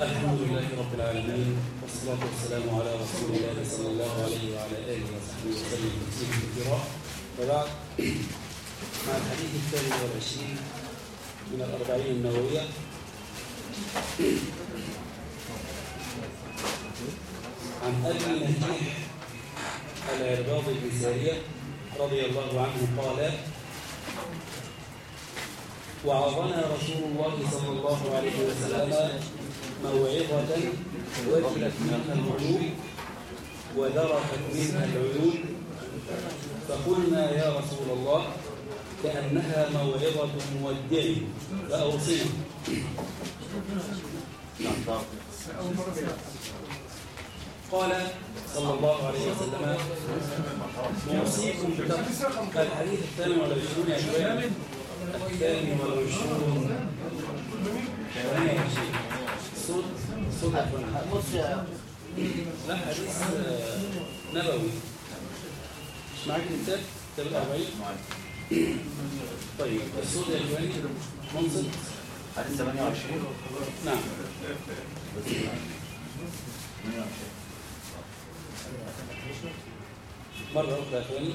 الحمد لله رب العالمين والصلاة والسلام على رسول الله صلى الله عليه وعلى آله وصحبه وسلم تسليما كثيرا. وبعد مع الحديث الثاني والعشرين من الأربعين النووية عن أبي نجيح العرباض بن سارية رضي الله عنه قال وعظنا رسول الله صلى الله عليه وسلم موعظة وجلت منها القلوب وذرفت منها العيون فقلنا يا رسول الله كأنها موعظة مودع فأوصنا قال صلى الله عليه وسلم بتقوى الحديث الثاني والعشرون. يا شباب الثاني والعشرون. وعشرين صوت صوت. لا حديث آه، نبوي. معاك كتاب؟ كتاب الأربعين؟ طيب الصوت يا إخواني منصت حديث 28 نعم. مرة أخرى يا إخواني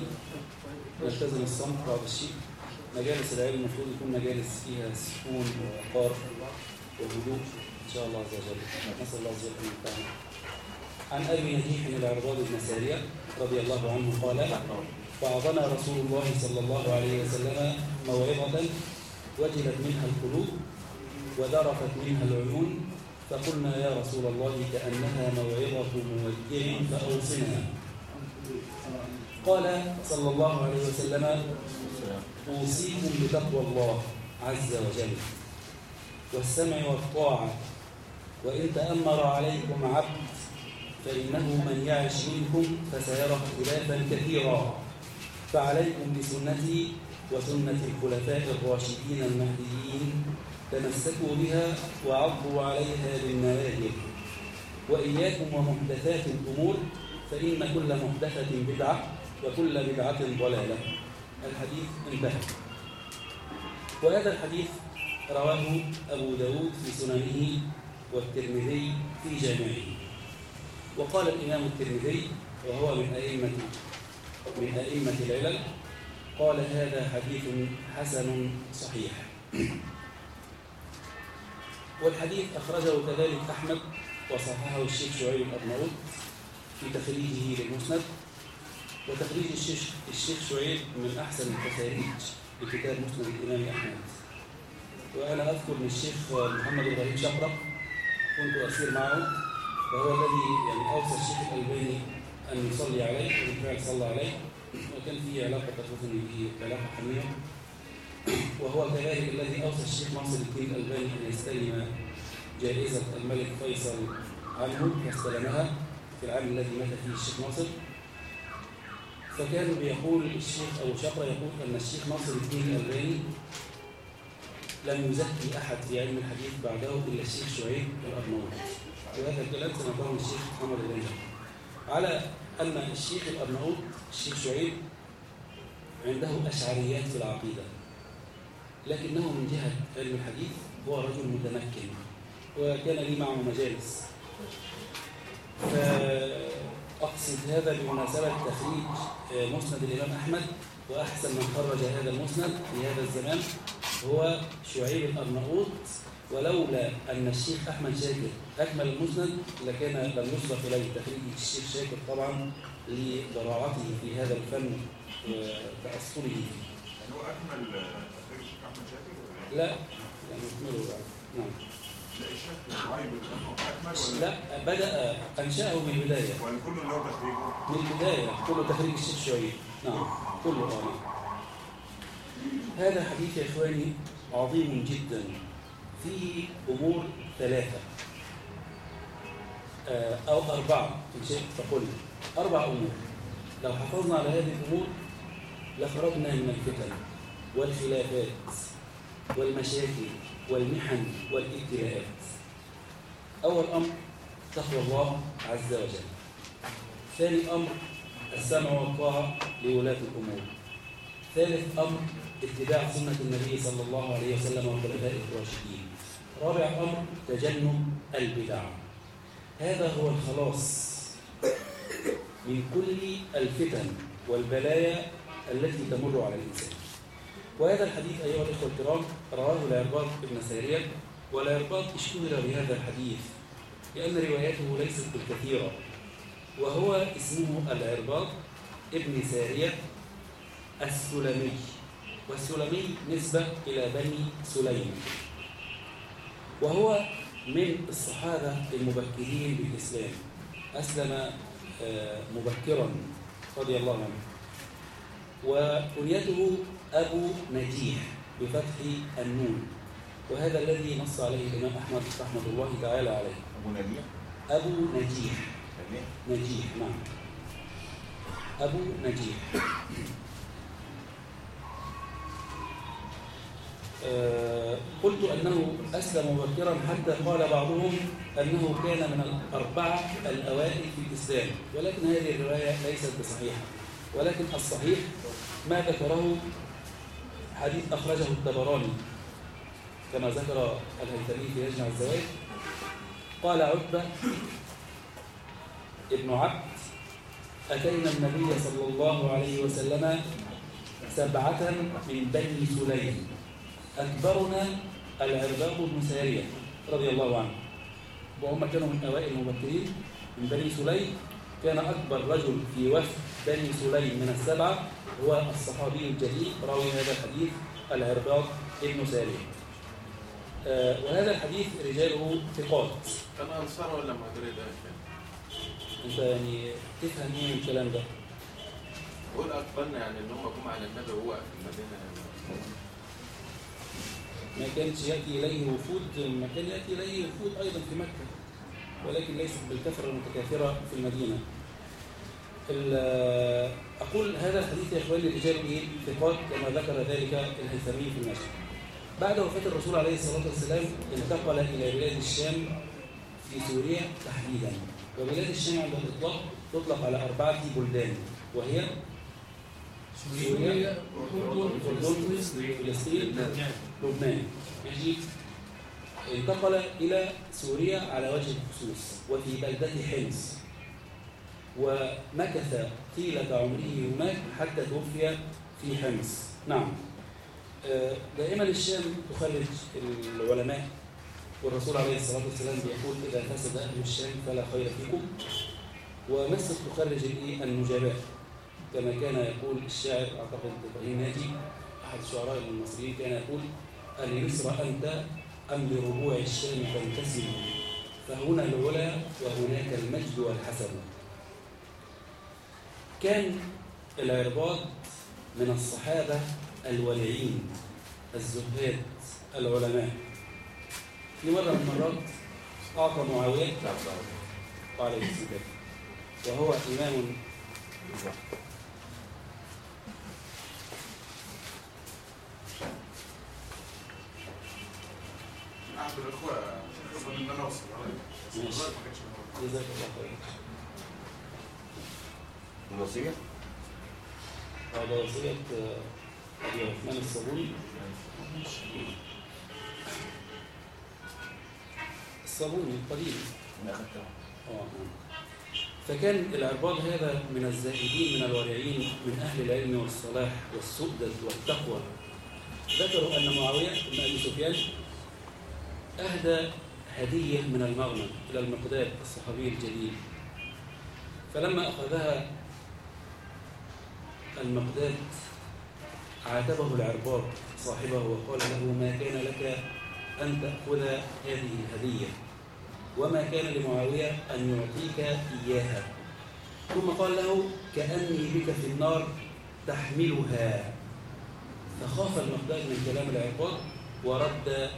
نلتزم الصمت بعض الشيء. مجالس العلم المفروض يكون مجالس فيها سكون ووقار وهدوء. شاء الله عز وجل. نسأل الله عز وجل أن عن أبي نجيح العرباض بن سارية رضي الله عنه قال وعظنا رسول الله صلى الله عليه وسلم موعظة وجلت منها القلوب وذرفت منها العيون فقلنا يا رسول الله كأنها موعظة مودع فأوصنا. قال صلى الله عليه وسلم أوصيكم بتقوى الله عز وجل والسمع والطاعة وإن تأمر عليكم عبد فإنه من يعش منكم فسيرى اختلافا كثيرا. فعليكم بسنتي وسنة الخلفاء الراشدين المهديين تمسكوا بها وعضوا عليها بالنواجذ وإياكم ومحدثات الأمور فإن كل محدثة بدعة وكل بدعة ضلالة. الحديث انتهى. وهذا الحديث رواه أبو داود في سننه والترمذي في جامعه. وقال الإمام الترمذي وهو من أئمة من أئمة العلل قال هذا حديث حسن صحيح. والحديث أخرجه كذلك أحمد وصححه الشيخ شعيب الأرناؤوط في تخريجه للمسند. وتخريج الشيخ الشيخ شعيب من أحسن التخاريج لكتاب مسند الإمام أحمد. وأنا أذكر من الشيخ محمد إبراهيم شقرة كنت أسير معه وهو الذي يعني أوصى الشيخ الألباني أن يصلي عليه وبالفعل صلى عليه. وكان في علاقة تقريبا به علاقة حميمة وهو كذلك الذي أوصى الشيخ ناصر الدين الألباني أن يستلم جائزة الملك فيصل عنه فاستلمها في العام الذي مات فيه الشيخ ناصر فكان بيقول الشيخ أو شقرة يقول أن الشيخ ناصر الدين الألباني لم يزكي أحد في علم الحديث بعده إلا الشيخ شعيب الأرناؤوط وهذا الكلام سنقوله من الشيخ محمد بن على أن الشيخ الأرناؤوط الشيخ شعيب عنده أشعريات في العقيدة لكنه من جهة علم الحديث هو رجل متمكن وكان لي معه مجالس. فأقصد هذا بمناسبة تخريج مسند الإمام أحمد وأحسن من خرج هذا المسند في هذا الزمان هو شعيب الأرناؤوط ولولا أن الشيخ أحمد شاكر أكمل المسند لكان لم يسبق إليه تخريج الشيخ شاكر طبعا لبراعته في هذا الفن وتأصله فيه يعني هو أكمل تخريج الشيخ أحمد شاكر ولا لا يعني يكمله بعد. نعم. لا ولا لا بدأ أنشأه من البداية. ولا كله اللي هو تخريجه؟ من البداية كله تخريج الشيخ شعيب. نعم. كله نعم. هذا حديث يا إخواني عظيم جدا. فيه أمور ثلاثة. آه، أو أربعة إن شئت فقل أربع أمور. لو حافظنا على هذه الأمور لخرجنا من الفتن والخلافات والمشاكل والمحن والابتلاءات. أول أمر تقوى الله عز وجل. ثاني أمر السمع والطاعة لولاة الأمور. ثالث أمر اتباع سنة النبي صلى الله عليه وسلم والخلفاء الراشدين. رابع أمر تجنب البدع. هذا هو الخلاص من كل الفتن والبلايا التي تمر على الإنسان. وهذا الحديث أيها الإخوة الكرام رواه العرباط بن سارية والعرباط اشتهر بهذا الحديث لأن رواياته ليست بالكثيرة. وهو اسمه العرباط ابن سارية السلمي. والسلمي نسبة إلى بني سليم. وهو من الصحابة المبكرين بالإسلام. أسلم آه، مبكرا رضي الله عنه. وكنيته أبو نجيح بفتح النون. وهذا الذي نص عليه الإمام أحمد رحمة الله تعالى عليه. أبو نبيع أبو نجيح. نجيح نعم. أبو نجيح. آه، قلت أنه أسلم مبكرا حتى قال بعضهم أنه كان من الأربعة الأوائل في الإسلام ولكن هذه الرواية ليست بصحيحة. ولكن الصحيح ما ذكره حديث أخرجه الطبراني كما ذكر الهيثمي في يجمع الزواج. قال عتبة ابن عبد أتينا النبي صلى الله عليه وسلم سبعة من بني سليم. أكبرنا العرباط بن سارية رضي الله عنه. وهم كانوا من أوائل المبكرين من بني سليم كان أكبر رجل في وفد بني سليم من السبعة هو الصحابي الجليل راوي هذا الحديث العرباط ابن سارية. آه وهذا الحديث رجاله ثقات. كان أنصار ولا ده انت يعني تفهم إيه من الكلام ده. بقول اقبلنا يعني إن هم جم على النبي وهو في المدينة. ما كانش يأتي إليه وفود ما كان يأتي إليه وفود أيضا في مكة ولكن ليست بالكثرة المتكاثرة في المدينة. ال- أقول هذا الحديث يا إخواني رجال إيه ثقات كما ذكر ذلك الهيثمي في النشر بعد وفاة الرسول عليه الصلاة والسلام انتقل إلى بلاد الشام في سوريا تحديدا. وبلاد الشام عند الإطلاق تطلق على أربعة بلدان. وهي؟ سوريا الأردن فلسطين لبنان. ماشي؟ انتقل إلى سوريا على وجه الخصوص وفي بلدة حمص. ومكث طيلة عمره هناك حتى توفي في حمص. نعم. آه، دائما الشام تخرج العلماء والرسول عليه الصلاة والسلام بيقول إذا فسد أهل الشام فلا خير فيكم. ومصر تخرج؟ النجباء كما كان يقول الشاعر أعتقد إبراهيم ناجي أحد الشعراء المصريين كان يقول ألمصر أنت أم لربوع الشام تنتسب فهنا العلا وهناك المجد والحسن كان العرباض من الصحابة الورعين الزهاد العلماء. في مرة من المرات أعطى معاوية عليه السلام وهو إمام ما كانش موجود. جزاك الله خير الوصية؟ هذا وصية آه، أبي عثمان الصابوني الصابوني القديم أنا أخذتها آه، نعم. فكان العرباض هذا من الزاهدين من الورعين من أهل العلم والصلاح والسؤدد والتقوى. ذكروا أن معاوية بن أبي سفيان أهدى هدية من المغنم إلى المقداد الصحابي الجليل. فلما أخذها المقداد عاتبه العرباط صاحبه وقال له ما كان لك أن تأخذ هذه الهدية؟ وما كان لمعاوية أن يعطيك إياها. ثم قال له كأني بك في النار تحملها. فخاف المقداد من كلام العقاب ورد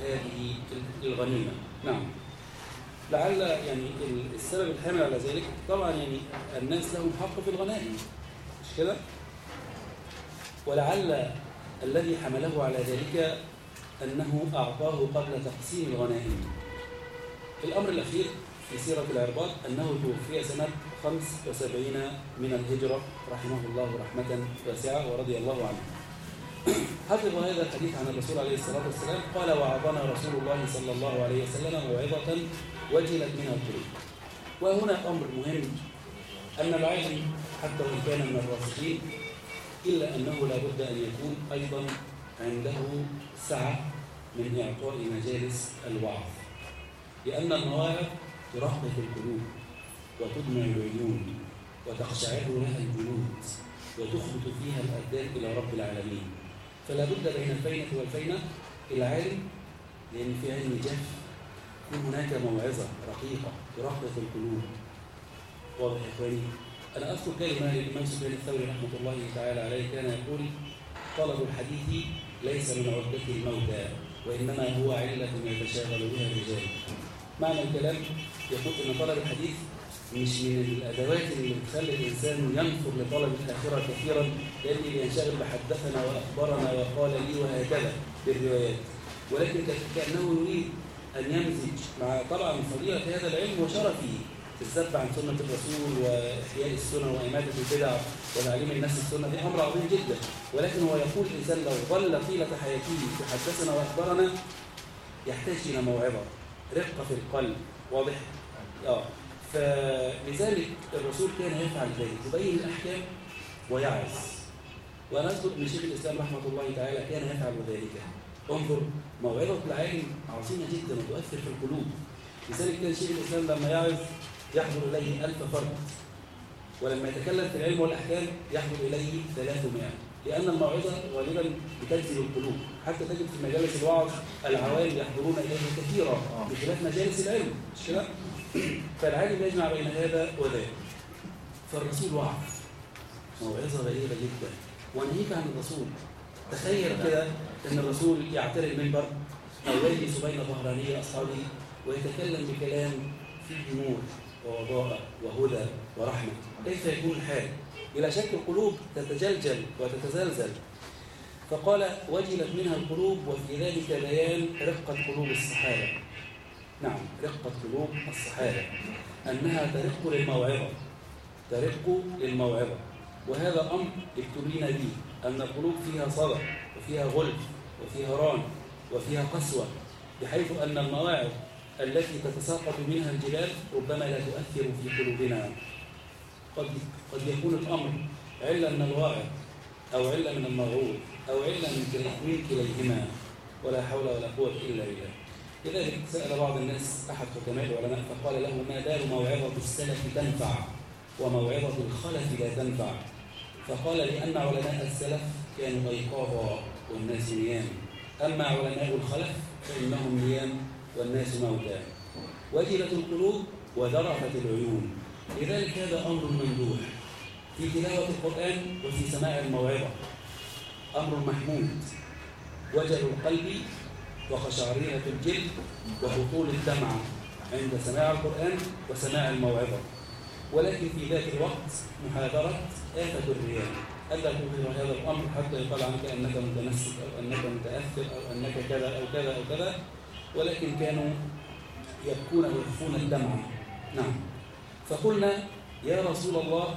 هذه الغنيمة. نعم. لعل يعني السبب الحامل على ذلك طبعا يعني الناس لهم حق في الغنائم. مش كده؟ ولعل الذي حمله على ذلك أنه أعطاه قبل تقسيم الغنائم. الأمر الأخير في سيرة العرباط أنه توفي سنة 75 من الهجرة رحمه الله رحمة واسعة ورضي الله عنه. حفظ هذا الحديث عن الرسول عليه الصلاة والسلام قال وعظنا رسول الله صلى الله عليه وسلم موعظة وجلت منها القلوب وهنا أمر مهم أن العالم حتى وإن كان من الراسخين إلا أنه لا بد أن يكون أيضا عنده سعة من إعطاء مجالس الوعظ. لأن المواعظ ترقق القلوب وتدمع العيون وتقشعر لها الجلود وتخبط فيها الأبدان إلى رب العالمين. فلا بد بين الفينة والفينة العالم لأن في علم جف يكون هناك موعظة رقيقة ترقق القلوب. واضح يا إخواني. أنا أذكر كلمة للإمام سفيان الثوري رحمة الله تعالى عليه كان يقول طلب الحديث ليس من عدة الموتى وإنما هو علة يتشاغل بها الرجال. معنى الكلام يقول أن طلب الحديث مش من الأدوات اللي بتخلي الإنسان ينفر لطلب الآخرة كثيرا لأنه ينشغل بحدثنا وأخبرنا وقال لي وهكذا بالروايات. ولكن كأنه يريد أن يمزج مع طبعا فضيلة هذا العلم وشرفه في الذب عن سنة الرسول وإحياء السنة وإماتة البدع وتعليم الناس السنة. دي أمر عظيم جدا. ولكن هو يقول الإنسان لو ظل طيلة حياته يحدثنا وأخبرنا يحتاج إلى موعظة. رقة في القلب واضح؟ آه. فلذلك الرسول كان يفعل ذلك يبين الأحكام ويعظ. وأنا أذكر أن شيخ الإسلام رحمة الله تعالى كان يفعل ذلك. انظر موعظة العالم عظيمة جدا وتؤثر في القلوب. لذلك كان شيخ الإسلام لما يعظ يحضر إليه ألف فرد. ولما يتكلم في العلم والأحكام يحضر إليه 300 لأن الموعظة غالبا بتجذب القلوب. حتى تجد في مجالس الوعظ العوام يحضرون إليه كثيرا بخلاف مجالس العلم. مش كده؟ فالعالم يجمع بين هذا وذاك. فالرسول وعظ. موعظة غريبة جدا. ونهيك عن الرسول. تخيل كده إن الرسول يعتري المنبر أو يجلس بين ظهراني اصحابه ويتكلم بكلام فيه نور ووضاء وهدى ورحمة. كيف يكون الحال؟ بلا شك القلوب تتجلجل وتتزلزل. فقال وجلت منها القلوب وفي ذلك بيان رقة قلوب الصحابة. نعم رقة قلوب الصحابة. أنها ترق للموعظة. ترق للموعظة. وهذا أمر ابتلينا به أن القلوب فيها صدى وفيها غلف وفيها ران وفيها قسوة بحيث أن المواعظ التي تتساقط منها الجبال ربما لا تؤثر في قلوبنا. قد قد يكون الأمر علة من الواعظ أو علة من الموعوظ أو علة من كليهما ولا حول ولا قوة إلا بالله. لذلك سأل بعض الناس أحد حكماء العلماء فقال له ما بال موعظة السلف تنفع وموعظة الخلف لا تنفع؟ فقال لأن علماء السلف كانوا أيقاظا والناس نيام. أما علماء الخلف فإنهم نيام والناس موتى. وجلت القلوب وذرفت العيون. لذلك هذا أمر ممدوح. في تلاوة القرآن وفي سماع الموعظة. أمر محمود. وجل القلب وخشعريرة الجلد وهطول الدمع عند سماع القرآن وسماع الموعظة. ولكن في ذات الوقت محاذرة آفة الرياء ألا تظهر هذا الأمر حتى يقال عنك أنك متنسك أو أنك متأثر أو أنك كذا أو كذا أو كذا. ولكن كانوا يبكون ويخفون الدمع. نعم. فقلنا يا رسول الله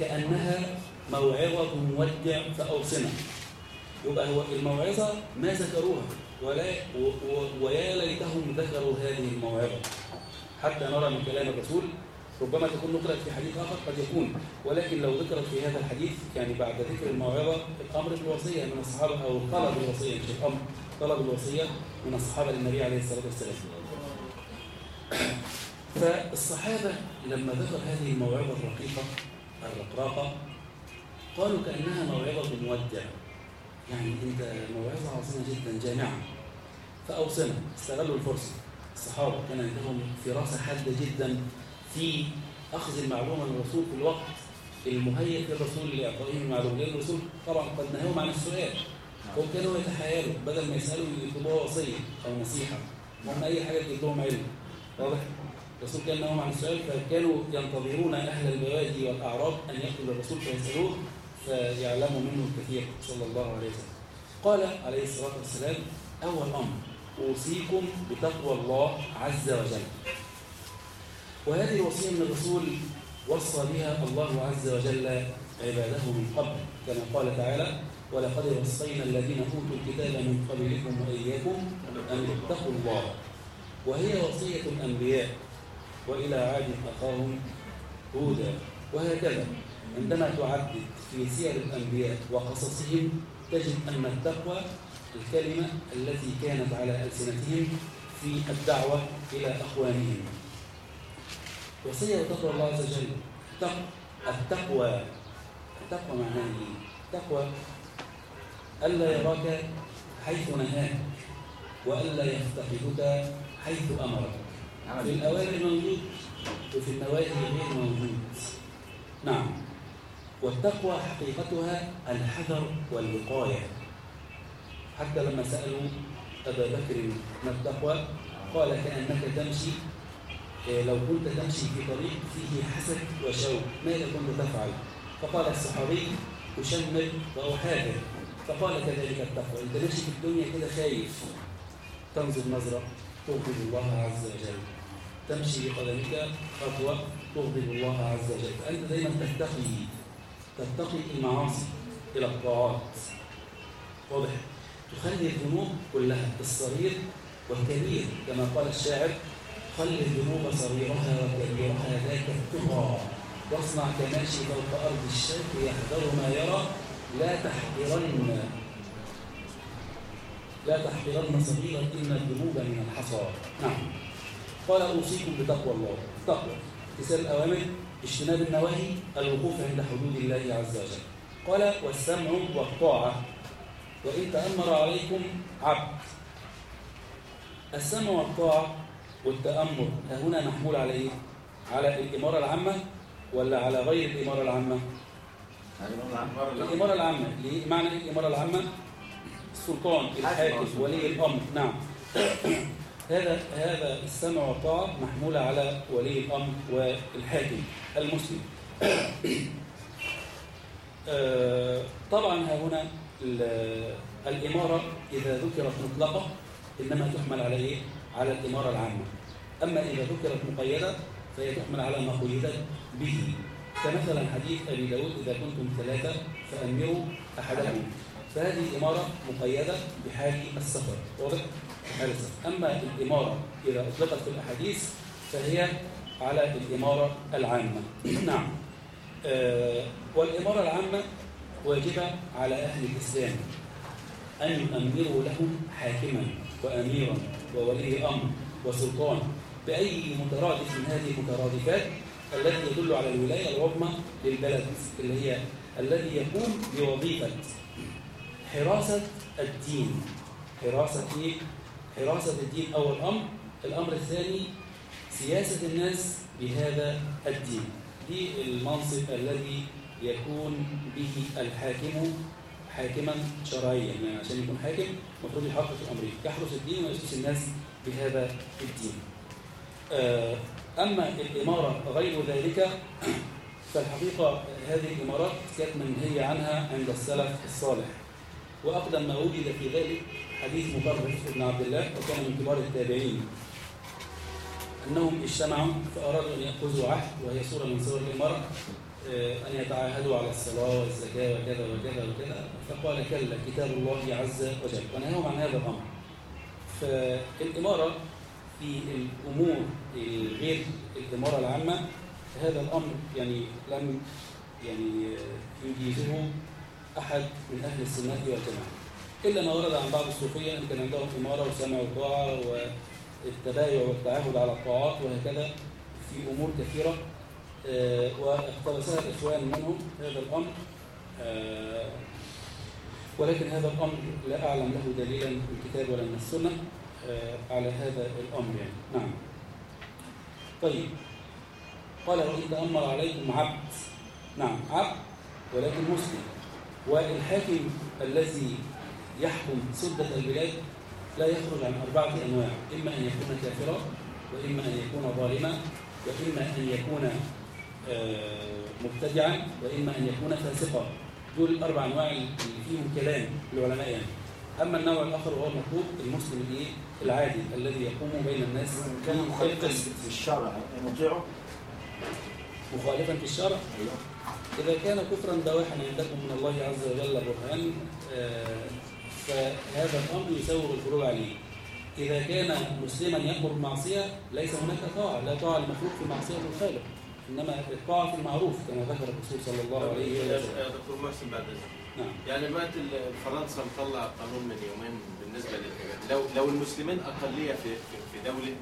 كأنها موعظة مودع فأوصنا. يبقى هو الموعظة ما ذكروها ولا ويا ليتهم ذكروا هذه الموعظة. حتى نرى من كلام الرسول ربما تكون نقلت في حديث آخر قد يكون. ولكن لو ذكرت في هذا الحديث يعني بعد ذكر الموعظة الأمر بالوصية من الصحابة أو طلب الوصية مش الأمر طلب الوصية من الصحابة للنبي عليه الصلاة والسلام. فالصحابة لما ذكر هذه الموعظة الرقيقة الرقراقة قالوا كأنها موعظة مودع. يعني انت موعظة عظيمة جدا جامعة. فأوصنا استغلوا الفرصة. الصحابة كان عندهم فراسة حادة جدا في أخذ المعلومة من الرسول في الوقت. المهيئ للرسول لإعطائهم المعلومة. لأن الرسول طبعا قد نهاهم عن السؤال. هم كانوا يتحايلوا بدل ما يسألوا يطلبوها وصية أو نصيحة. هم أي حاجة تجيب علم. واضح؟ الرسول كان نهاهم عن السؤال فكانوا ينتظرون أهل البوادي والأعراب أن يأتوا للرسول فيسألوه فيعلموا منه الكثير صلى الله عليه وسلم. قال عليه الصلاة والسلام أول أمر أوصيكم بتقوى الله عز وجل. وهذه الوصية من الرسول وصى بها الله عز وجل عباده من قبل كما قال تعالى ولقد وصينا الذين أوتوا الكتاب من قبلكم وإياكم أن اتقوا الله. وهي وصية الأنبياء. وإلى عاد أخاهم هودا. وهكذا عندما تعدد في سير الأنبياء وقصصهم تجد أن التقوى الكلمة التي كانت على ألسنتهم في الدعوة إلى أخوانهم. وصية تقوى الله عز وجل. التقوى. التقوى معناها إيه؟ التقوى ألا يراك حيث نهاك وألا يفتقدك حيث أمرك. في الأوامر موجود وفي النواهي غير موجود. نعم. والتقوى حقيقتها الحذر والوقاية. حتى لما سألوا أبا بكر ما التقوى قال كأنك تمشي إيه، لو كنت تمشي في طريق فيه حسد وشوق ماذا كنت تفعل؟ فقال الصحابي أشمل وأحاذر. فقال كذلك التقوى أنت ماشي في الدنيا كده خايف. تنظر نظرة تغضب الله عز وجل. تمشي بقدمك خطوة تغضب الله عز وجل. فأنت دايما تتقي تتقي المعاصي إلى الطاعات. واضح؟ تخلي الذنوب كلها الصغير والكبير كما قال الشاعر خلي الذنوب صغيرها وكبيرها ذاك التقى واصنع كماشي فوق أرض الشرك يحذر ما يرى. لا تحقرن لا تحقرن صغيرا إن الذنوب من الحصى. نعم. قال أوصيكم بتقوى الله. تقوى. امتثال الأوامر اجتناب النواهي الوقوف عند حدود الله عز وجل. قال والسمع والطاعة. وإن تأمر عليكم عبد. السمع والطاعة والتأمر. هنا محمول على إيه؟ على الإمارة العامة ولا على غير الإمارة العامة؟ الإمارة العامة. معنى الإمارة العامة؟ السلطان الحاكم ولي الأمر. نعم. هذا هذا السمع والطاعة محمولة على ولي الأمر والحاكم المسلم آه، طبعا ها هنا الإمارة إذا ذكرت مطلقة إنما تحمل على إيه؟ على الإمارة العامة أما إذا ذكرت مقيدة فهي تحمل على ما قيدت به كمثلا حديث أبي داود إذا كنتم ثلاثة فأمروا أحدكم فهذه إمارة مقيدة بحال السفر واضح؟ أما الإمارة إذا أطلقت في الأحاديث فهي على الإمارة العامة نعم آه والإمارة العامة واجبة على أهل الإسلام أن يؤمروا لهم حاكما وأميرا وولي أمر وسلطان بأي مترادف من هذه المترادفات التي يدل على الولاية العظمى للبلد اللي هي الذي يقوم بوظيفة حراسة الدين حراسة؟ حراسة الدين أول أمر الأمر الثاني سياسة الناس بهذا الدين. دي المنصب الذي يكون به الحاكم حاكما شرعيا. يعني عشان يكون حاكم المفروض يحقق الأمرين يحرس الدين ويسوس الناس بهذا الدين. آه، أما الإمارة غير ذلك فالحقيقة هذه الإمارات كانت منهية عنها عند السلف الصالح. وأقدم ما وجد في ذلك حديث مطرف بن عبد الله وكان من كبار التابعين. أنهم اجتمعوا فأرادوا أن يأخذوا عهد وهي صورة من صور الإمارة آه، أن يتعاهدوا على الصلاة والزكاة وكذا وكذا وكذا. فقال كلا كتاب الله عز وجل. ونهاهم عن هذا الأمر. فالإمارة في الأمور غير الإمارة العامة هذا الأمر يعني لم يعني يجيزه أحد من أهل السنة والجماعة. إلا ما ورد عن بعض الصوفية أن كان عندهم إمارة وسمع وطاعة والتبايع والتعاهد على الطاعات وهكذا في أمور كثيرة. آه، واقتبسها الإخوان منهم هذا الأمر. آه، ولكن هذا الأمر لا أعلم له دليلا من الكتاب ولا من السنة آه، على هذا الأمر يعني. نعم. طيب. قال وإن تأمر عليكم عبد. نعم عبد ولكن مسلم. والحاكم الذي يحكم سدة البلاد لا يخرج عن أربعة أنواع إما أن يكون كافرا وإما أن يكون ظالما وإما أن يكون آه، مبتدعا وإما أن يكون فاسقا. دول الأربع أنواع اللي فيهم كلام العلماء يعني. أما النوع الآخر وهو المطلوب المسلم الإيه؟ العادي الذي يقوم بين الناس كان مخالفا في الشرع نطيعه مخالفا في الشرع؟ إذا كان كفرا بواحا عندكم من الله عز وجل برهان آه، فهذا الأمر يسوغ الخروج عليه. إذا كان مسلما يأمر بالمعصية ليس هناك طاعة لا طاعة المخلوق في معصية الخالق إنما الطاعة في المعروف كما ذكر الرسول صلى الله عليه يا وسلم. يا دكتور محسن بعد إذنك. نعم. يعني دلوقتي ال- فرنسا مطلع قانون من يومين بالنسبة للحاجات. لو لو المسلمين أقلية في في, دولة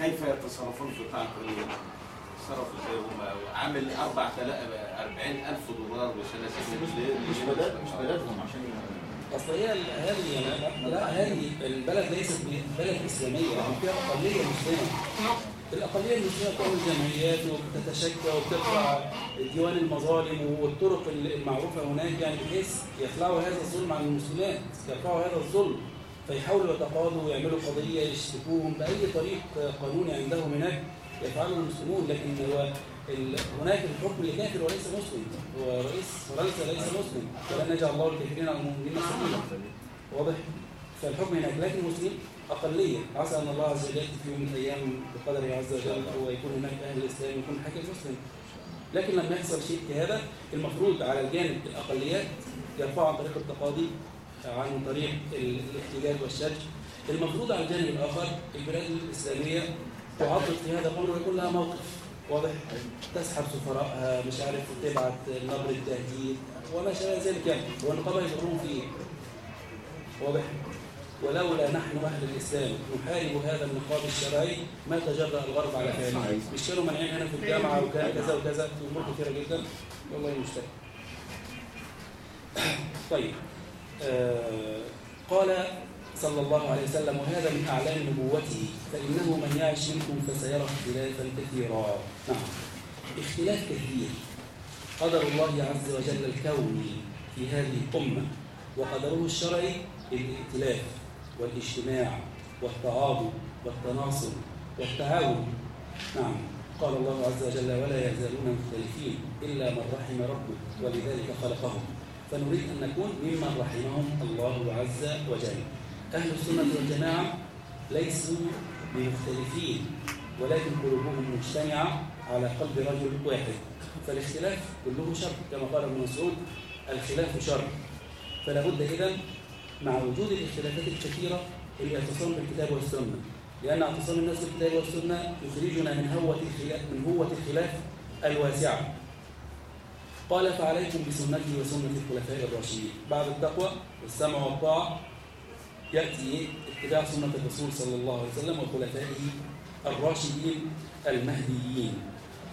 كيف يتصرفون في قاع القليل؟ تصرفوا إزاي هم عامل 40000 دولار وشلاسل مش مش بلدهم عشان أصل هي هذه يعني لا هذه البلد ليست بلد إسلامية يعني فيها أقلية مسلمة. الأقلية المسلمة بتعمل جمعيات وبتتشكى وبترفع ديوان المظالم والطرق المعروفة هناك يعني بحيث يخلعوا هذا الظلم عن المسلمات يرفعوا هذا الظلم. فيحاولوا يتقاضوا ويعملوا قضية يشتكوهم بأي طريق قانوني عندهم هناك يفعله المسلمون لكن هو هناك الحكم لكافر وليس مسلم. هو رئيس فرنسا ليس مسلم. ولن يجعل الله الكافرين على المؤمنين سبيلا. واضح. فالحكم هناك. لكن المسلمين أقلية. عسى أن الله عز وجل يأتي في يوم من الأيام بقدره عز وجل ويكون هناك أهل الإسلام ويكون حاكم مسلم. لكن لما يحصل شيء كهذا المفروض على الجانب الأقليات يرفعوا عن طريق التقاضي عن طريق ال- الاحتجاج والشج المفروض على الجانب الآخر البلاد الإسلامية تعضد في هذا الأمر ويكون لها موقف. واضح تسحب سفراءها مش عارف تبعت نبر التهديد وما شابه ذلك يعني. والنقابة يضرون في إيه؟ واضح؟ ولولا نحن أهل الإسلام نحارب هذا النقاب الشرعي ما تجرأ الغرب على فعله مش كانوا مانعين هنا في الجامعة وكان كذا وكذا؟ في أمور كثيرة جدا. والله المشتكى طيب. آه قال صلى الله عليه وسلم وهذا من أعلام نبوته فإنه من يعش منكم فسيرى اختلافا كثيرا. نعم. اختلاف كثير. قدر الله عز وجل الكوني في هذه الأمة وقدره الشرعي الائتلاف والاجتماع والتعاضد والتناصر والتعاون. نعم. قال الله عز وجل ولا يزالون مختلفين إلا من رحم ربك ولذلك خلقهم. فنريد أن نكون ممن رحمهم الله عز وجل. أهل السنة والجماعة ليسوا بمختلفين ولكن قلوبهم مجتمعة على قلب رجل واحد. فالاختلاف كله شر كما قال ابن مسعود الخلاف شر. فلا بد إذن مع وجود الاختلافات الكثيرة الاعتصام بالكتاب والسنة. لأن اعتصام الناس بالكتاب والسنة يخرجنا من هوة الخلاف من هوة الخلاف الواسعة قال فعليكم بسنتي وسنة الخلفاء الراشدين. بعد التقوى والسمع والطاعة يأتي اتباع سنة الرسول صلى الله عليه وسلم وخلفائه الراشدين المهديين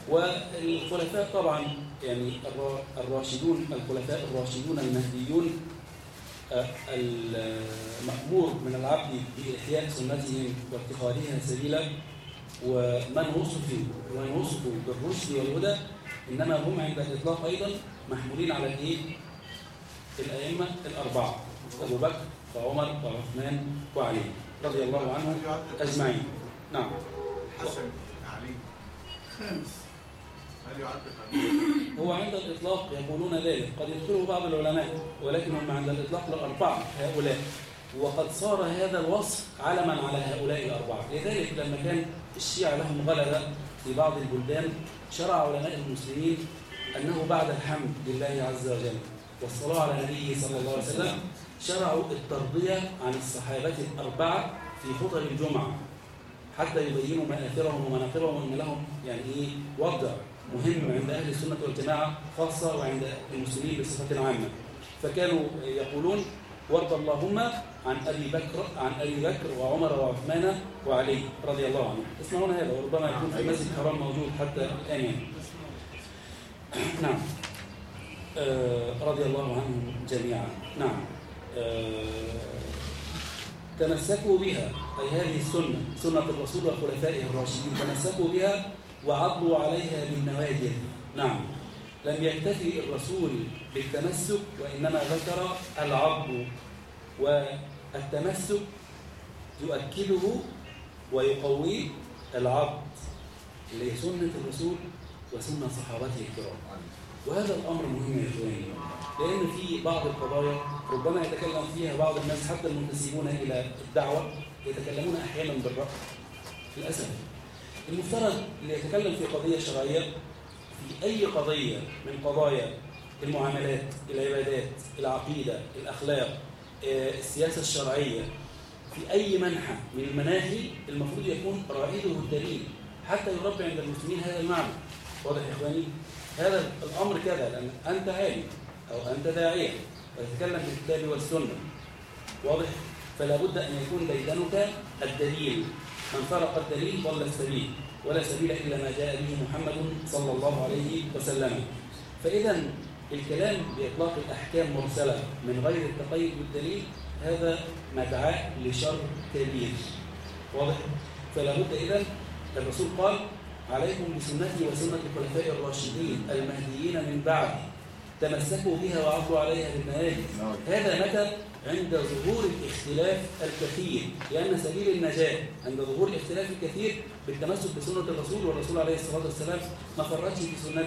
والخلفاء طبعا يعني الرا- الراشدون الخلفاء الراشدون المهديون آه، المأمور من العبد بإحياء سنتهم واتخاذها سبيلا ومن وصفوا ومن وصفوا بالرشد والهدى إنما هم عند الإطلاق أيضا محمولين على الإيه؟ الأئمة الأربعة أبو بكر وعمر وعثمان وعلي رضي الله عنهم أجمعين. نعم. حسن علي. خامس. هل يعد؟ هو عند الإطلاق يقولون ذلك قد يذكره بعض العلماء ولكن هم عند الإطلاق الأربعة هؤلاء. وقد صار هذا الوصف علما على هؤلاء الأربعة. لذلك لما كان الشيعة لهم غلبة في بعض البلدان شرع علماء المسلمين أنه بعد الحمد لله عز وجل والصلاة على نبيه صلى الله عليه وسلم شرعوا الترضية عن الصحابة الأربعة في خطب الجمعة حتى يبينوا مآثرهم ومناقبهم وأن لهم يعني إيه وضع مهم عند أهل السنة والجماعة خاصة وعند المسلمين بصفة عامة. فكانوا يقولون وارض اللهم عن أبي بكر عن أبي بكر وعمر وعثمان وعلي رضي الله عنهم اسمعون هذا وربما يكون في مسجد الحرام موجود حتى الآن يعني. نعم. آه رضي الله عنهم جميعا. نعم. تمسكوا بها. أي هذه السنة سنة الرسول وخلفائه الراشدين. تمسكوا بها وعضوا عليها بالنواجذ. نعم. لم يكتفي الرسول بالتمسك وإنما ذكر العض والتمسك يؤكده ويقويه العض. اللي هي سنة الرسول وسنة صحابته الكرام. وهذا الأمر مهم يا إخواني. لأن في بعض القضايا ربما يتكلم فيها بعض الناس حتى المنتسبون إلى الدعوة يتكلمون أحيانا بالرأي للأسف المفترض اللي يتكلم في قضية شرعية في أي قضية من قضايا المعاملات العبادات العقيدة الأخلاق آه، السياسة الشرعية في أي منحى من المناهي المفروض يكون رائده الدليل حتى يربي عند المسلمين هذا المعنى واضح يا إخواني؟ هذا الأمر كذا لأن أنت عالم أو أنت داعية وتتكلم بالكتاب والسنة. واضح؟ فلا بد أن يكون ديدنك الدليل. من فرق الدليل ضل السبيل ولا سبيل إلا ما جاء به محمد صلى الله عليه وسلم. فإذا الكلام بإطلاق الأحكام مرسلة من غير التقيد بالدليل هذا مدعاة لشر كبير. واضح؟ فلا بد إذا الرسول قال عليكم بسنتي وسنة الخلفاء الراشدين المهديين من بعد تمسكوا بها وعضوا عليها بالنواجذ هذا متى؟ عند ظهور الاختلاف الكثير. لأن سبيل النجاة عند ظهور الاختلاف الكثير بالتمسك بسنة الرسول والرسول عليه الصلاة والسلام ما فرطش في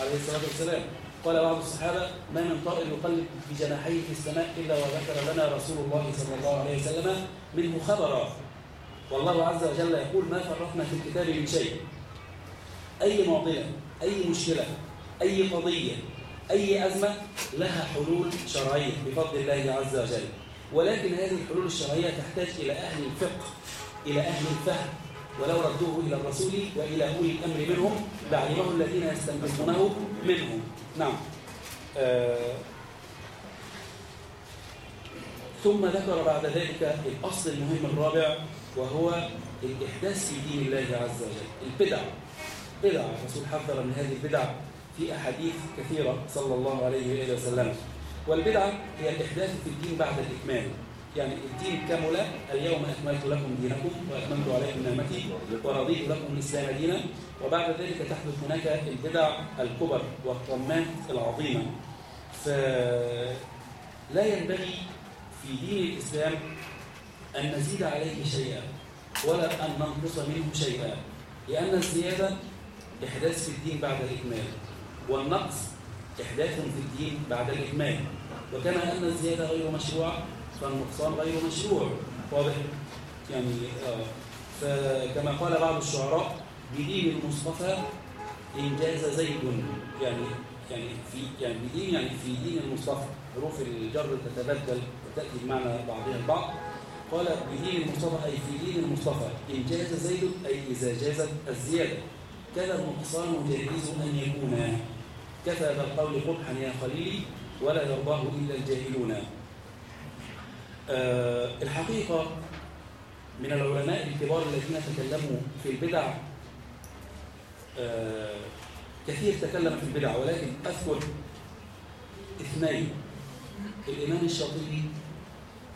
عليه الصلاة والسلام. قال بعض الصحابة ما من طائر يقلب بجناحيه في السماء إلا وذكر لنا رسول الله صلى الله عليه وسلم منه خبرا. والله عز وجل يقول ما فرطنا في الكتاب من شيء. أي معضلة أي مشكلة أي قضية أي أزمة لها حلول شرعية بفضل الله عز وجل. ولكن هذه الحلول الشرعية تحتاج إلى أهل الفقه إلى أهل الفهم. ولو ردوه إلى الرسول وإلى أولي الأمر منهم لعلمه الذين يستنبطونه منهم. نعم. آه ثم ذكر بعد ذلك الأصل المهم الرابع وهو الإحداث في دين الله عز وجل. البدع. بدع. الرسول حذر من هذه البدع. في أحاديث كثيرة صلى الله عليه وآله وسلم. والبدعة هي الإحداث في الدين بعد الإكمال. يعني الدين كمل اليوم أكملت لكم دينكم وأكملت عليكم نعمتي ورضيت لكم الإسلام دينا. وبعد ذلك تحدث هناك البدع الكبر والطمات العظيمة فلا ينبغي في دين الإسلام أن نزيد عليه شيئا ولا أن ننقص منه شيئا لأن الزيادة إحداث في الدين بعد الإكمال. والنقص إحداث في الدين بعد الإكمال. وكما أن الزيادة غير مشروعة فالنقصان غير مشروع. واضح؟ يعني آه. فكما قال بعض الشعراء بدين المصطفى إن جاز زيد. يعني يعني في يعني بدين يعني في دين المصطفى. حروف الجر تتبدل وتأتي بمعنى بعضها البعض. قال بدين المصطفى أي في دين المصطفى إن جاز زيد أي إذا جازت الزيادة. كذا النقصان جائز أن يكون. كفى بالقول قبحا يا خليلي ولا يرضاه إلا الجاهلون. أه الحقيقة من العلماء الكبار الذين تكلموا في البدع أه كثير تكلم في البدع ولكن أذكر اثنين. الإمام الشاطبي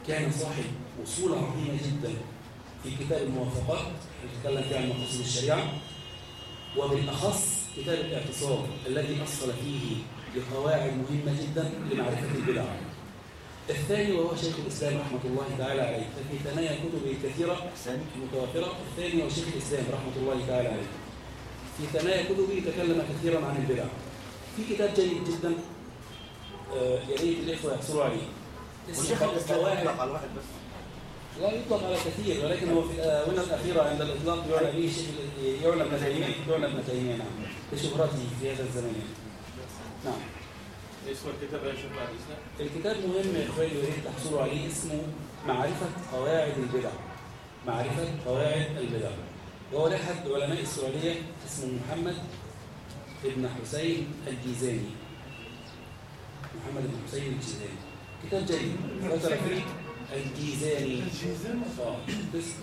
كان صاحب وصول عظيمة جدا في كتاب الموافقات يتكلم فيه عن مقاصد الشريعة وبالأخص كتاب الاعتصام الذي أصل فيه لقواعد مهمة جدا لمعرفة البدع. الثاني وهو شيخ الإسلام رحمة الله تعالى عليه. ففي ثنايا كتبه الكثيرة متوافرة. الثاني هو شيخ الإسلام رحمة الله تعالى عليه. في ثنايا كتبه تكلم كثيرا عن البدع. في كتاب جيد جدا آه يا ريت الإخوة يحصلوا عليه. والشيخ الإسلام يطلق على الواحد بس لا يطلق على كثير ولكن هو في الآونة الأخيرة عند الإطلاق يعنى به شيء يعنى ابن تيمية يعنى ابن تيمية نعم لشهرته في هذا الزمان يعني. نعم. اسم الكتاب يا شيخ الكتاب مهم يا إخواني ويريد تحصلوا عليه اسمه معرفة قواعد البدع. معرفة قواعد البدع. وهو لأحد علماء السعودية اسمه محمد ابن حسين الجيزاني. محمد بن حسين الجيزاني. كتاب جيد ذكر فيه. الجيزاني آه.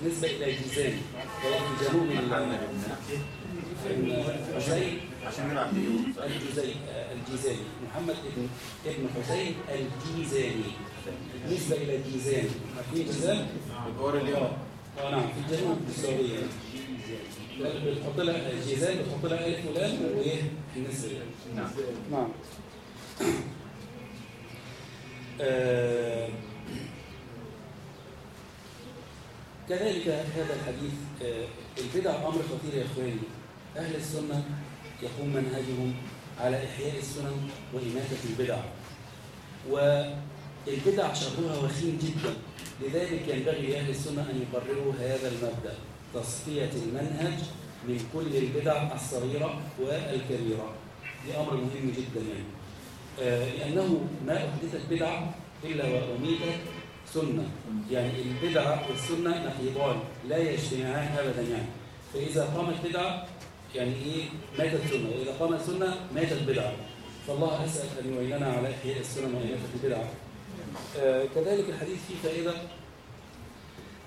نسبة إلى الجيزاني وهو في جنوب حسين عشان نلعب الجيزاني الجيزاني محمد ابن ابن حسين الجيزاني نسبة إلى الجيزان عارفين الجيزان؟ بجوار اليمن آه نعم. في الجنوب السعودية بتحط لها الجيزان بتحط لها ألف ولام وإيه؟ النسبة إلى نعم. نعم. آه، كذلك هذا الحديث آه، البدع أمر خطير يا إخواني. أهل السنة يقوم منهجهم على إحياء السنن وإماتة البدع. والبدع شرها وخيم جدا. لذلك ينبغي لأهل السنة أن يقرروا هذا المبدأ تصفية المنهج من كل البدع الصغيرة والكبيرة. دي أمر مهم جدا يعني. آه، لأنه ما أحدثت بدع إلا وأميتت سنة. يعني البدعة والسنة نقيضان لا يجتمعان أبدا يعني. فإذا قامت بدعة يعني إيه؟ ماتت سنة وإذا قامت سنة ماتت بدعة فالله أسأل أن يعيننا على إحياء السنة وإماتة البدعة. آه، كذلك الحديث فيه فائدة.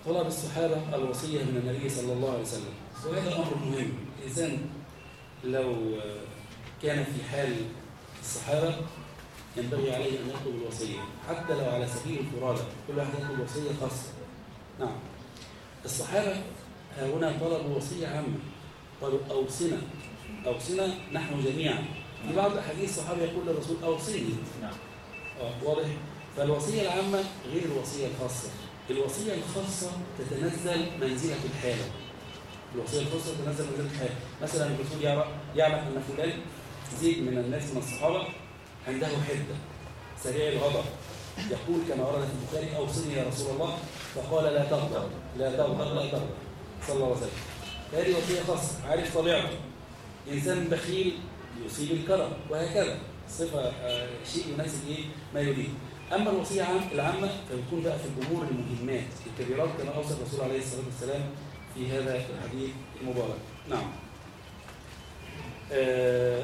طلب الصحابة الوصية من النبي صلى الله عليه وسلم. وهذا أمر مهم. الإنسان لو آه، كان في حال الصحابة ينبغي عليه أن يطلب الوصية حتى لو على سبيل الفرادة كل واحد يطلب وصية خاصة. نعم. الصحابة هنا طلبوا وصية عامة. قالوا أوصنا. أوصنا نحن جميعا. في بعض الأحاديث الصحابة يقول للرسول أوصني. نعم. آه، واضح؟ فالوصية العامة غير الوصية الخاصة. الوصية الخاصة تتنزل منزلة الحالة الوصية الخاصة تتنزل منزلة الحالة مثلا الرسول يعرف يعلم أن فلان زيد من الناس من الصحابة عنده حدة. سريع الغضب. يقول كما ورد في البخاري أوصني يا رسول الله. فقال لا تغضب. لا تغضب. لا تغضب. صلى الله عليه وسلم. هذه وصية خاصة. عارف طبيعته. إنسان بخيل يصيب الكرم وهكذا. صفة آه، شيء يناسب إيه؟ ما يريد. أما الوصية عام العامة فبتكون بقى في الأمور المهمات. الكبيرات كما أوصى الرسول عليه الصلاة والسلام في هذا الحديث المبارك. نعم. آه،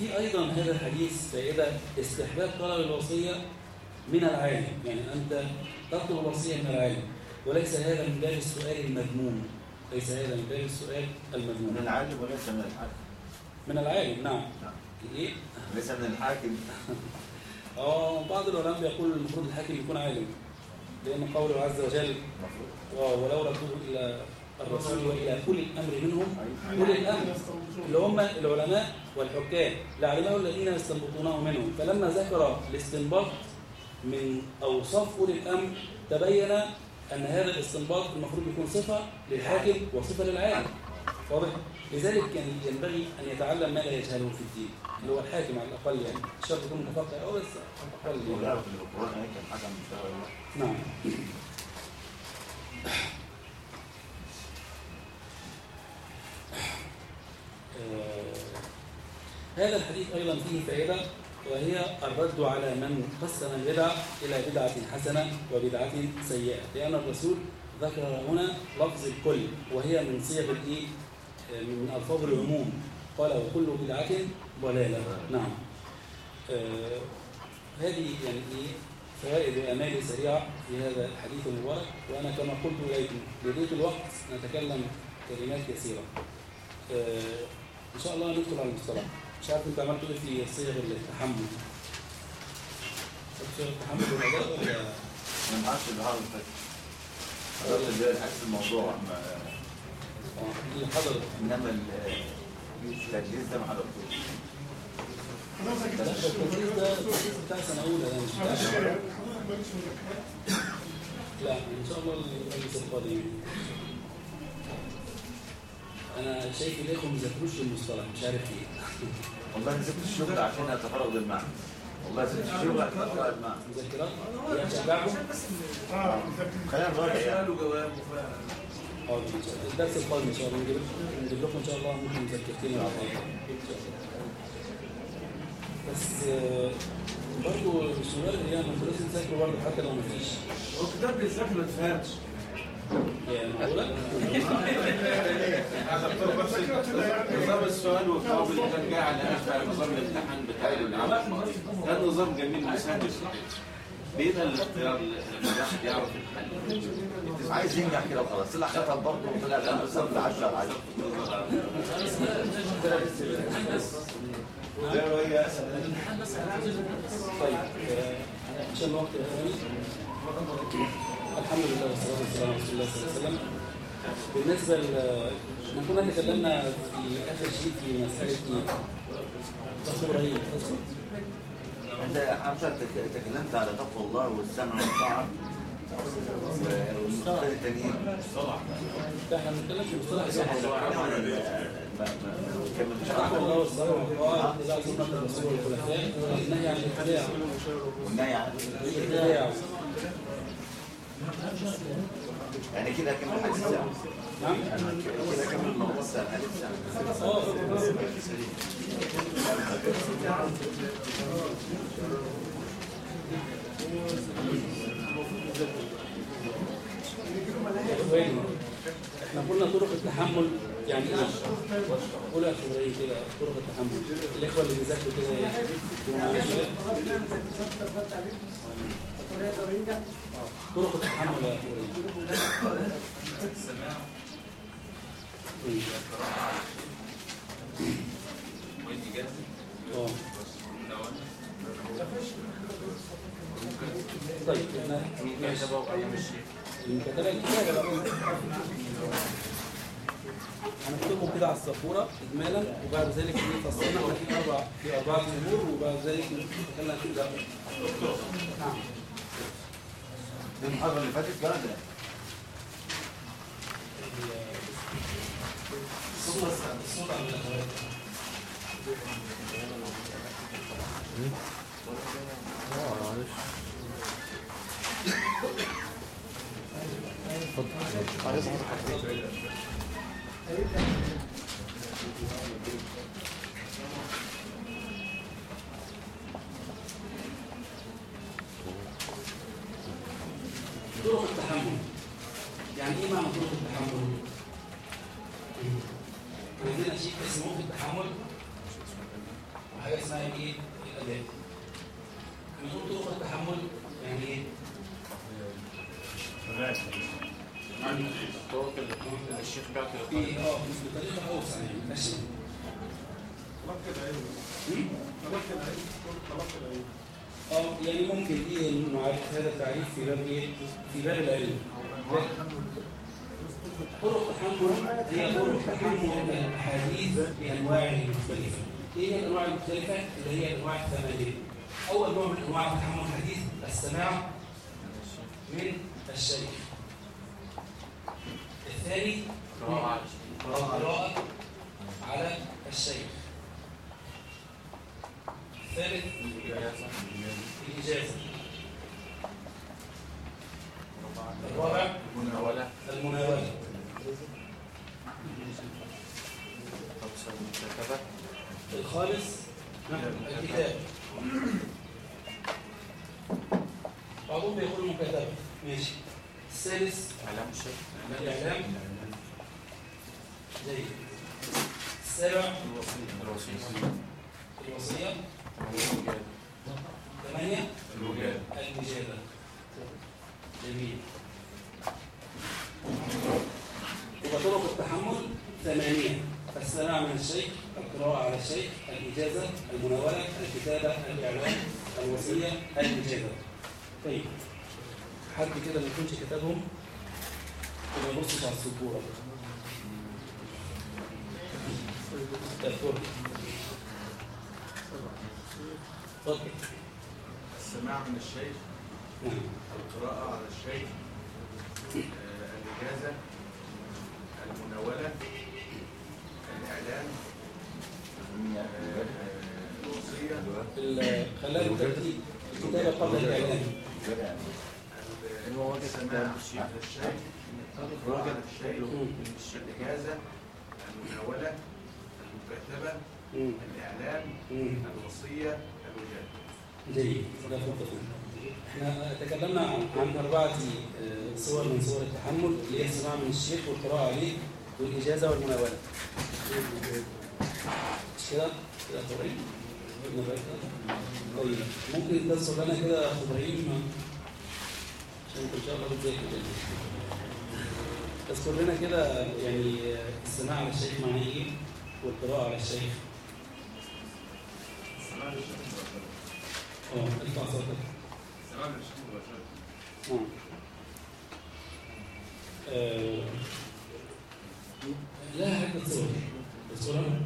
في أيضا هذا الحديث فائدة استحباب طلب الوصية من العالم. يعني أنت تطلب الوصية من العالم وليس هذا من باب السؤال المذموم. ليس هذا من باب السؤال المذموم. من العالم وليس من الحاكم. من العالم نعم. نعم. إيه؟ ليس من الحاكم. آه بعض العلماء يقول المفروض الحاكم يكون عالم لأن قوله عز وجل المفروض ولو ردوه إلى الرسول وإلى أولي الأمر منهم أولي الأمر اللي هم العلماء والحكام لعلماء الذين يستنبطونه منهم. فلما ذكر الاستنباط من أوصاف أولي الأمر تبين أن هذا الاستنباط المفروض يكون صفة للحاكم وصفة للعالم. واضح؟ لذلك كان ينبغي أن يتعلم ما لا يجهله في الدين اللي هو الحاكم على الأقل يعني. مش شرط يكون متفقه أو بس على الأقل يعني. نعم. هذا الحديث أيضا فيه فائدة وهي الرد على من قسم البدع إلى بدعة حسنة وبدعة سيئة. لأن الرسول ذكر هنا لفظ الكل وهي من صيغ الإيه؟ آه، من ألفاظ العموم. قال وكل بدعة ضلالة. نعم. آه، هذه يعني إيه؟ فوائد وأمال سريعة في هذا الحديث المبارك. وأنا كما قلت إليكم لضيق الوقت نتكلم كلمات كثيرة. آه، إن شاء الله ندخل على المصطلح مش عارف أنت عملت إيه في صيغ التحمل. صيغ التحمل ولا ما ينفعش النهار اللي فات حضرت اللي هي حاسس الموضوع ما- آه، اللي حضرت إنما ال- التدريس ده ما حضرتوش. التدريس ده بتاع يعني بتاع سنة لا إن شاء الله القادم أنا شايف إليكم ما ذاكروش المصطلح مش عارف ليه. والله سبت الشغل عشان اتفرغ للمعنى. والله سبت الشغل عشان اتفرغ للمعنى. مذكرات هي تشجعكم خلينا نراجع يعني حاضر. الدرس القادم إن شاء الله نجيب لكم إن شاء الله ممكن مذكرتين شاء الله بس آه، برضه الشباب اللي يعني أنتوا لازم تذاكروا برضه حتى لو مفيش هو كتاب بيتذاكر ما تفهمش يعني؟ نظام السؤال والجواب اللي كان جاي على اخر نظام الامتحان بتاع العام كان نظام جميل مسهل بيبقى الاختيار الواحد يعرف الحل عايز ينجح كده وخلاص طلع خطب برضه وطلع غير بالظبط 10 على 10 طيب آه، عشان الوقت يا اخواني الحمد لله والصلاة والسلام على رسول الله صلى الله عليه وسلم. بالنسبة إحنا كنا تكلمنا في آخر شيء في مسألة إيه؟ إبراهيم انت تك- تكلمت على تقوى الله والسمع والطاعة. والمصطلح التانيين إحنا بنتكلم في مصطلح تقوى والنهي عن الابتداع والنهي عن الابتداع يعني كده كم سامع نعم كده كم يا اخواني إحنا قلنا طرق التحمل يعني إيه؟ قول يا اخواني كده طرق التحمل الإخوة اللي بيذاكروا كده إيه؟ طرق التحمل طيب إحنا هنكتبهم كده على السبورة إجمالا وبعد ذلك نفصلنا في أربع في أربعة أمور وبعد ذلك نتكلم كده نعم. دي المحاضرة اللي فاتت بقى ده الصورة الصورة على الأخوات طرق التحمل يعني إيه معنى طرق التحمل؟ اسمه في التحمل وحاجه اسمها إيه؟ الاداء نقول طرق التحمل يعني إيه؟ آه يعني ممكن إيه نعرف هذا التعريف في باب إيه؟ في باب العلم طرق التحمل هي طرق تحمل الاحاديث بانواعها المختلفة. إيه هي الانواع المختلفه؟ اللي هي الانواع الثمانيه. أول نوع من انواع تحمل الحديث السماع من الشيخ. الثاني القراءة على الشيخ. الثالث الإجازة. الرابع المناولة المناولة. الخامس الكتاب بعضهم بيقول مكاتبة ماشي السادس علام الشيخ الإعلام جيد السابع الوصية الوصية الوجاد ثمانية الوجاد الوجادة جميل يبقى طرق التحمل ثمانية. السماع من الشيخ القراءة على الشيخ الإجازة المناولة الكتابة الإعلام الوصية الإجازة. طيب. حد كده ما يكونش كتابهم كده يبصش على السبورة. اتفضل. السماع من الشيخ نعم. القراءة على الشيخ. الإجازة المناولة الإعلان الوصية ال- خلاها الكتابة قبل السماع الشيخ الإجازة المناولة المكاتبة. الإعلان. الوصية الوجاد جيد إحنا تكلمنا عن أربعة آه، صور من صور التحمل اللي هي السماع من الشيخ والقراءة عليه والإجازة والمناولة مش كده؟ كده كده؟ طيب ممكن تذكر لنا كده يا إبراهيم عشان إن شاء الله بتذاكر. تذكر لنا كده يعني آه، السماع على الشيخ معناه إيه؟ والقراءة على الشيخ السلام عليكم مباشرة آه ارفع صوتك السلام عليكم مباشرة نعم. لا عدة صور الصورة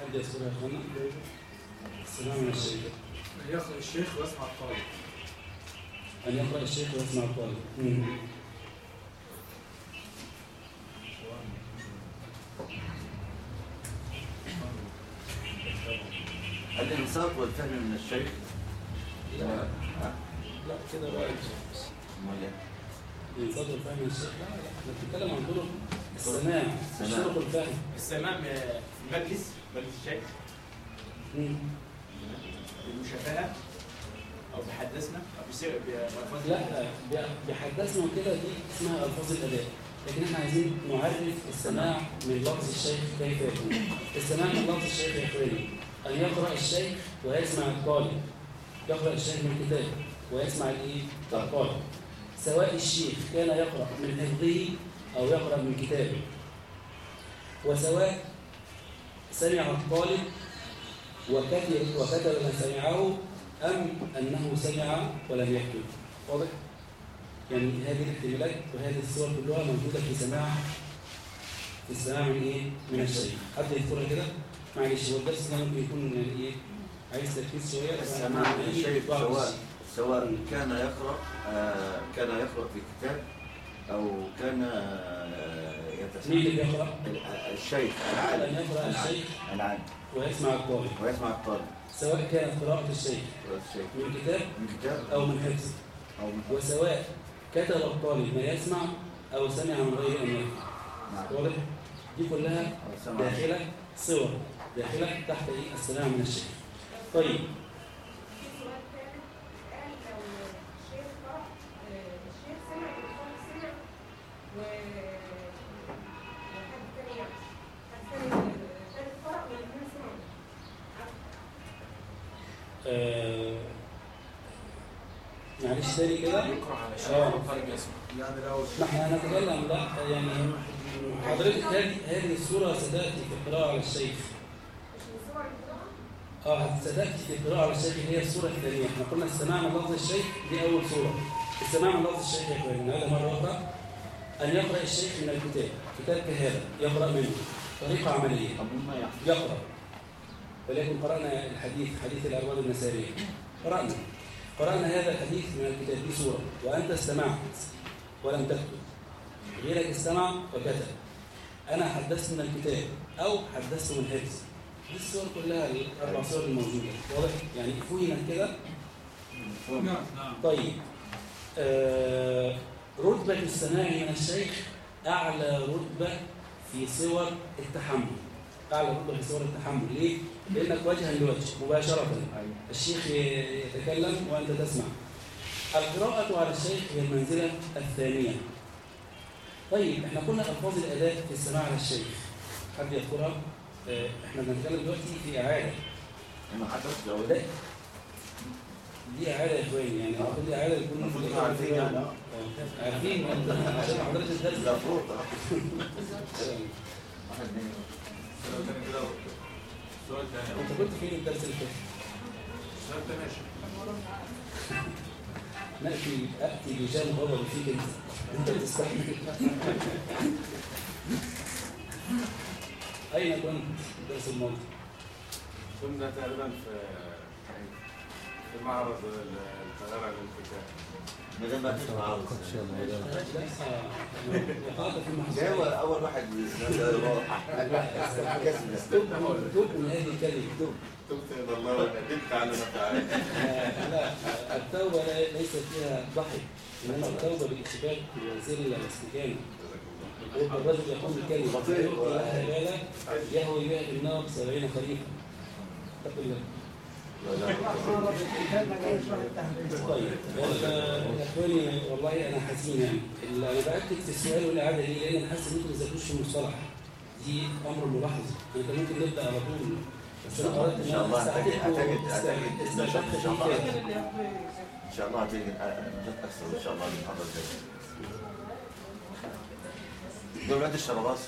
حد يذكرها يا السلام من الشيخ يقرأ الشيخ ويسمع الطالب أن يقرأ الشيخ ويسمع الطالب مم. الإنصات والفهم من الشيخ لا كده بقى إيه؟ من صدر فهم الشيخ لا لا إحنا بنتكلم عن طرق السماع السماع. طرق الفهم السماع في المجلس مجلس الشيخ. بالمشافهه أو بحدثنا أو بسير بألفاظ لا بي- بيحدثنا كده دي اسمها ألفاظ الأداء لكن إحنا عايزين نعرف السماع من لفظ الشيخ كيف يكون السماع من لفظ الشيخ يا اخواني أن يقرأ الشيخ ويسمع الطالب يقرأ الشيخ من كتاب ويسمع الايه الطالب سواء الشيخ كان يقرأ من حفظه أو يقرأ من كتابه وسواء سمع الطالب وكتب وكتب ما سمعه أم أنه سمع ولم يكتب واضح؟ يعني هذه الاحتمالات وهذه الصور كلها موجودة في سماع في السماع من إيه؟ من الشيء حد يذكرها كده؟ معلش هو الدرس ده ممكن يكون إيه؟ عايز تركيز شوية السماع سواء. سواء كان يقرأ آه، كان يقرأ في كتاب أو كان آه، يتسمع؟ الشيخ العالم. الشيخ العالم ويسمع الطالب ويسمع الطالب سواء كانت قراءة الشيخ من كتاب من كتاب أو من حفظ أو من وسواء كتب الطالب ما يسمع أو سمع من غير أن يكتب نعم. واضح؟ دي كلها داخلة صور داخلة تحت إيه؟ السلام من الشيخ طيب. آه، معلش تاني كده. لو ما إحنا هنتكلم يعني حضرتك هذه هذه الصورة ستأتي في القراءة على الشيخ مش من صور القراءة آه في القراءة على الشيخ هي الصورة الثانية إحنا قلنا السماع من لفظ الشيخ دي أول صورة السماع من لفظ الشيخ يا اخوان نعيدها مرة أخرى أن يقرأ الشيخ من الكتاب. كتاب كهذا. يقرأ منه. طريقة عملية. يقرأ. ولكن قرأنا الحديث حديث الأرواح النسائية. قرأنا. قرأنا هذا الحديث من الكتاب. دي سورة. وأنت استمعت. ولم تكتب. غيرك استمع وكتب. أنا حدثت من الكتاب أو حدثت من حفظ. دي الصور كلها الأربع صور الموجودة واضح؟ يعني فهمت كده؟ طيب. آه رتبة السماع من الشيخ أعلى رتبة في صور التحمل. أعلى رتبة في صور التحمل. ليه؟ لأنك وجها لوجه مباشرة. الشيخ يتكلم وأنت تسمع. القراءة على الشيخ هي المنزلة الثانية. طيب إحنا قلنا ألفاظ الأداء في السماع على الشيخ. حد يذكرها؟ إحنا بنتكلم دلوقتي في إعادة. إنه حدث لو ده. دي إعادة يا إخواني يعني المفروض إعادة يكون المفروض عارفين يعني. عارفين عشان حضرتك الدرس. ده المفروض أنت كنت فين الدرس اللي فات؟ تاني يا شيخ نأتي أأتي بجان غضب فيك أنت. أنت تستحمل أين كنت الدرس الماضي؟ كنا تقريبا في في معرض القاهرة للكتاب من غير ما تسمع ده هو أول واحد هذه تبت الله وندمت على ما فعلت لا- ليس فيها ضحك. إنما التوبة بالإثبات والذلة والاستكانة الرجل يقول بكلمة يهوي بها في النار سبعين خريفا اتق الله طيب آه، اخواني والله أنا حزين يعني اللي أنا باكد في السؤال والاعاده ليه؟ لأن أنا حاسس ان أنتوا ما ذاكروش المصطلح دي أمر ملاحظ أنا كان ممكن نبدا على طول بس أنا قررت ان شاء الله هتجد- هتجد- استشفت إن شاء الله. إن شاء الله هتيجي إن شاء الله من المحاضرة الجاية دول ولاد الشرباص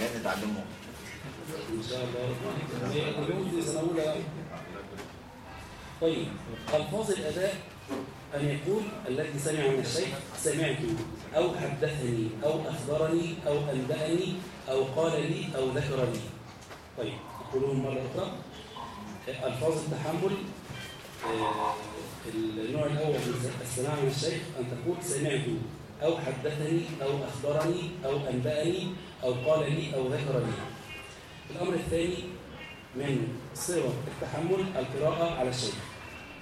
جايين نتعلمهم. طيب ألفاظ الأداء أن يقول الذي سمع من الشيخ سمعت أو حدثني أو أخبرني أو أنبأني أو قال لي أو ذكر لي طيب أقولهم مرة أخرى. ألفاظ التحمل آه، النوع الأول من السماع من الشيخ أن تقول سمعت. أو حدثني أو أخبرني أو أنبأني أو قال لي أو ذكر لي الأمر الثاني من صور التحمل القراءة على الشيخ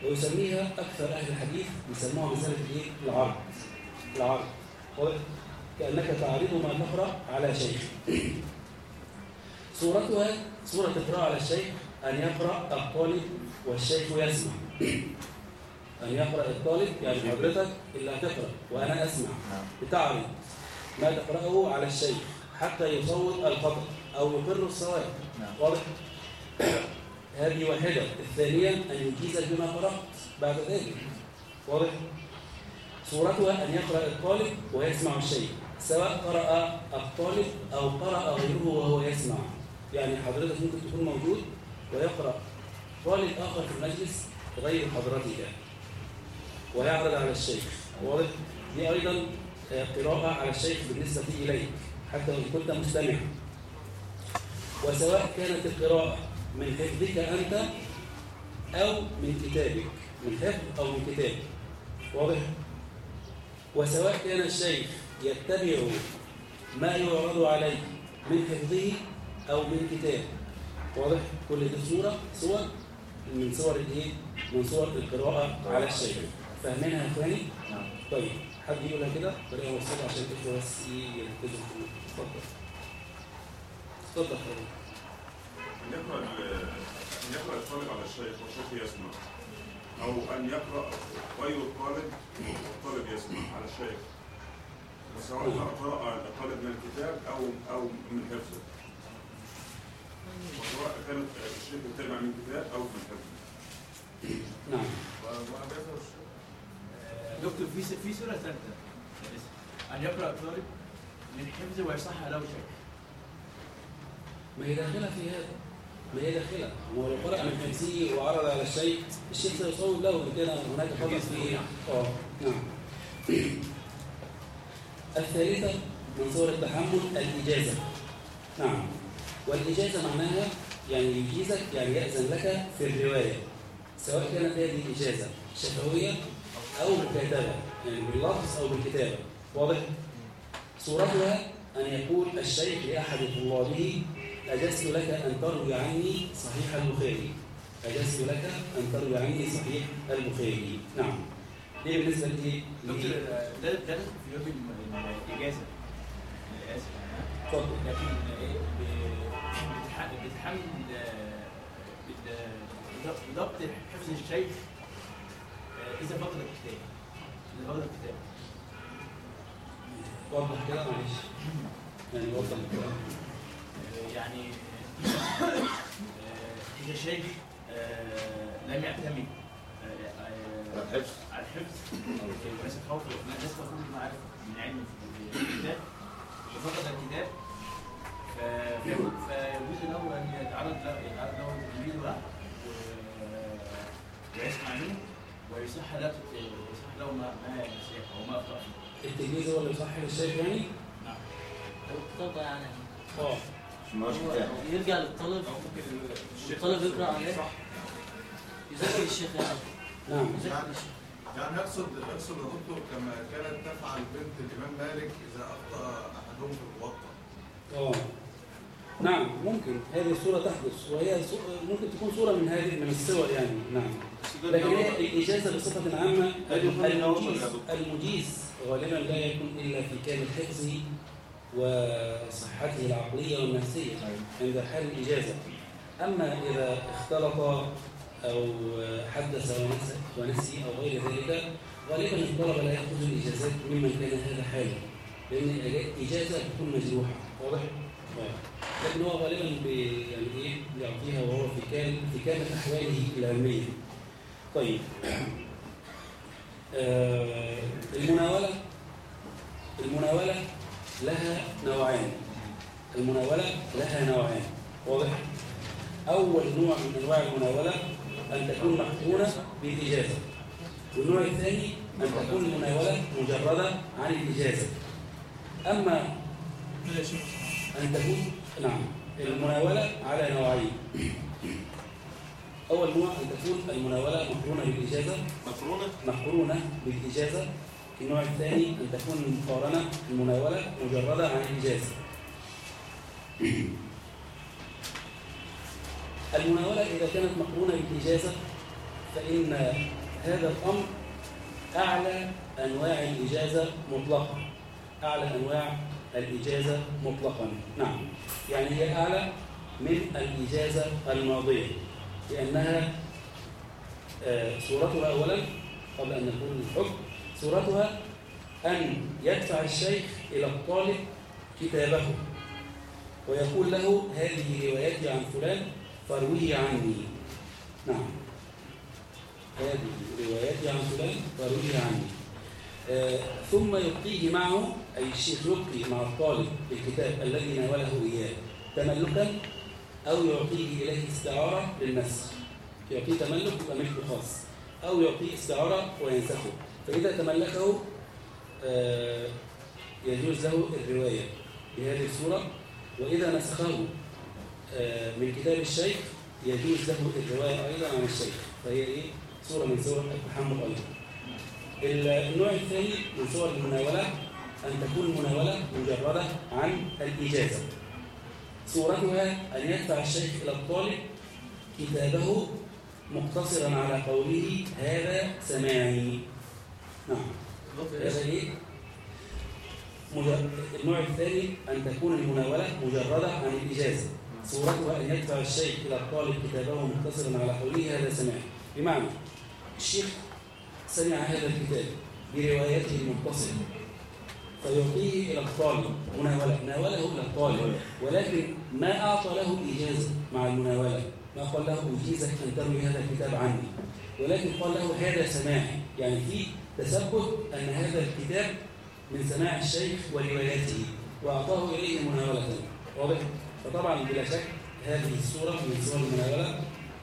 ويسميها أكثر أهل الحديث يسموها مسألة الإيه؟ العرض العرض؟ كأنك تعرض ما تقرأ على شيخ صورتها صورة القراءة على الشيخ أن يقرأ الطالب والشيخ يسمع أن يقرأ الطالب يعني حضرتك اللي هتقرأ وأنا أسمع. نعم. بتعرض ما تقرأه على الشيخ حتى يصوت الخطأ أو يقر الصواب. نعم. واضح؟ هذه واحدة. الثانية أن يجيزك بما قرأت بعد ذلك. واضح؟ صورتها أن يقرأ الطالب ويسمع الشيء سواء قرأ الطالب أو قرأ غيره وهو يسمع. يعني حضرتك ممكن تكون موجود ويقرأ طالب آخر في المجلس غير حضرتك. ويعرض على الشيخ واضح؟ دي أيضا آه، قراءة على الشيخ بالنسبة إليك حتى وإن كنت مستمعا وسواء كانت القراءة من حفظك أنت أو من كتابك من حفظ أو من كتاب واضح؟ وسواء كان الشيخ يتبع ما يعرض عليه من حفظه أو من كتاب واضح؟ كل دي صورة صور من صور الإيه؟ من صور القراءة على الشيخ فاهمينها يا اخواني؟ نعم طيب حد يقولها كده؟ بطريقة مبسطة عشان الإخوة بس إيه يركزوا في اتفضل. اتفضل حضرتك. أن يقرأ يقرأ الطالب على الشيخ والشيخ يسمع. أو أن يقرأ غير الطالب والطالب يسمع على الشيخ. سواء قرأ الطالب من الكتاب أو أو من حفظه. وسواء كان الشيخ يتبع من كتاب أو من حفظه. نعم. دكتور في في سورة ثالثة. أن يقرأ الطالب من حفظه ويصح له شيء. ما هي داخلة في هذا؟ ما هي داخلة هو لو قرأ من خمسيه وعرض على الشيء الشيخ سيصوب له إن كان هناك فضل في آه نعم. الثالثة من صور التحمل الإجازة. نعم. والإجازة معناها يعني يجيزك يعني يأذن لك في الرواية سواء كانت هذه الإجازة شفوية أو مكاتبة يعني باللفظ أو بالكتابة. واضح؟ صورتها أن يقول الشيخ لأحد طلابه أجزت لك أن تروي عني صحيح البخاري. أجزت لك أن تروي عني صحيح البخاري. نعم. دي بالنسبة لإيه؟ دكتور ده ده في يوم الإجازة. آسف اتفضل. لكن إيه بتحمل آه، بت- ضبط- ضبط حفظ الشيخ إذا فقد الكتاب. إذا فقد الكتاب. وضح كده؟ معلش. يعني وضح كده؟ آه، يعني آه، إذا شيخ آه، لم يعتمد آه، آه، الحفظ. على الحفظ وليس خوف الناس تخرج معرفة من علم في الكتاب وفقد الكتاب فيجوز له أن يتعرض له يتعرض له تلميذ واحد و- ويسمع منه ويصح له ويصح له ما ما نسيه أو ما اخطا. التلميذ هو اللي يصحح الشيخ يعني؟ نعم. الكتاب يعني. آه يرجع للطالب الطالب يقرأ عليه. صح يذاكر الشيخ يعني. نعم. يذاكر الشيخ. يعني اقصد اقصد يا كما كانت تفعل بنت الإمام مالك إذا أخطأ أحدهم في الموطأ آه نعم ممكن. هذه الصورة تحدث وهي ممكن تكون صورة من هذه من الصور يعني. نعم. لكن الإجازة بصفة عامة. المجيز المجيز غالبا لا يكون إلا في كامل حفظه وصحته العقلية والنفسية عند حال الإجازة. أما إذا اختلط أو حدث ونسي, ونسي أو غير ذلك غالبا الطلبة لا يأخذ الإجازات ممن كان هذا حاله لأن الإجازة تكون مجروحة. واضح؟ آه. لكن هو غالبا يعني إيه بيعطيها وهو في كامل في كامل أحواله العلمية. طيب. آه المناولة. المناولة لها نوعان المناولة لها نوعان واضح؟ أول نوع من أنواع المناولة أن تكون مقرونة بالإجازة والنوع الثاني أن تكون المناولة مجردة عن الإجازة أما أن تكون نعم المناولة على نوعين. أول نوع أن تكون المناولة مقرونة بالإجازة. مقرونة؟ مقرونة بالإجازة. النوع الثاني أن تكون المقارنة المناولة مجردة عن الإجازة. المناولة إذا كانت مقرونة بالإجازة فإن هذا الأمر أعلى أنواع الإجازة مطلقا. أعلى أنواع الإجازة مطلقا. نعم. يعني هي أعلى من الإجازة الماضية. لأنها آه، صورتها أولا قبل أن نقول الحكم. صورتها أن يدفع الشيخ إلى الطالب كتابه. ويقول له هذه روايتي عن فلان فارويه عني. نعم. هذه روايتي عن فلان فارويه عني. آه، ثم يبقيه معه أي الشيخ يبقي مع الطالب الكتاب الذي ناوله إياه تملكا أو يعطيه إليه استعارة للنسخ يعطيه تملك يبقى ملك خاص أو يعطيه استعارة وينسخه. فإذا تملكه آه، يجوز له الرواية بهذه الصورة. وإذا نسخه آه، من كتاب الشيخ يجوز له الرواية أيضا عن الشيخ. فهي إيه؟ صورة من صور التحمل أيضا. النوع الثاني من صور المناولة أن تكون المناولة مجردة عن الإجازة. صورتها أن يدفع الشيخ إلى الطالب كتابه مقتصرا على قوله هذا سماعي نعم. هذا إيه؟ النوع الثاني أن تكون المناولة مجردة عن الإجازة. صورتها أن يدفع الشيخ إلى الطالب كتابه مقتصرا على قوله هذا سماعي بمعنى الشيخ سمع هذا الكتاب بروايته المتصلة فيعطيه إلى الطالب. مناولة. ناوله إلى الطالب. ولكن ما أعطى له إجازة مع المناولة. ما قال له أجيزك أن تروي هذا الكتاب عني. ولكن قال له هذا سماعي. يعني في تثبت أن هذا الكتاب من سماع الشيخ وروايته وأعطاه إليه مناولة. واضح؟ فطبعا بلا شك هذه الصورة من صور المناولة.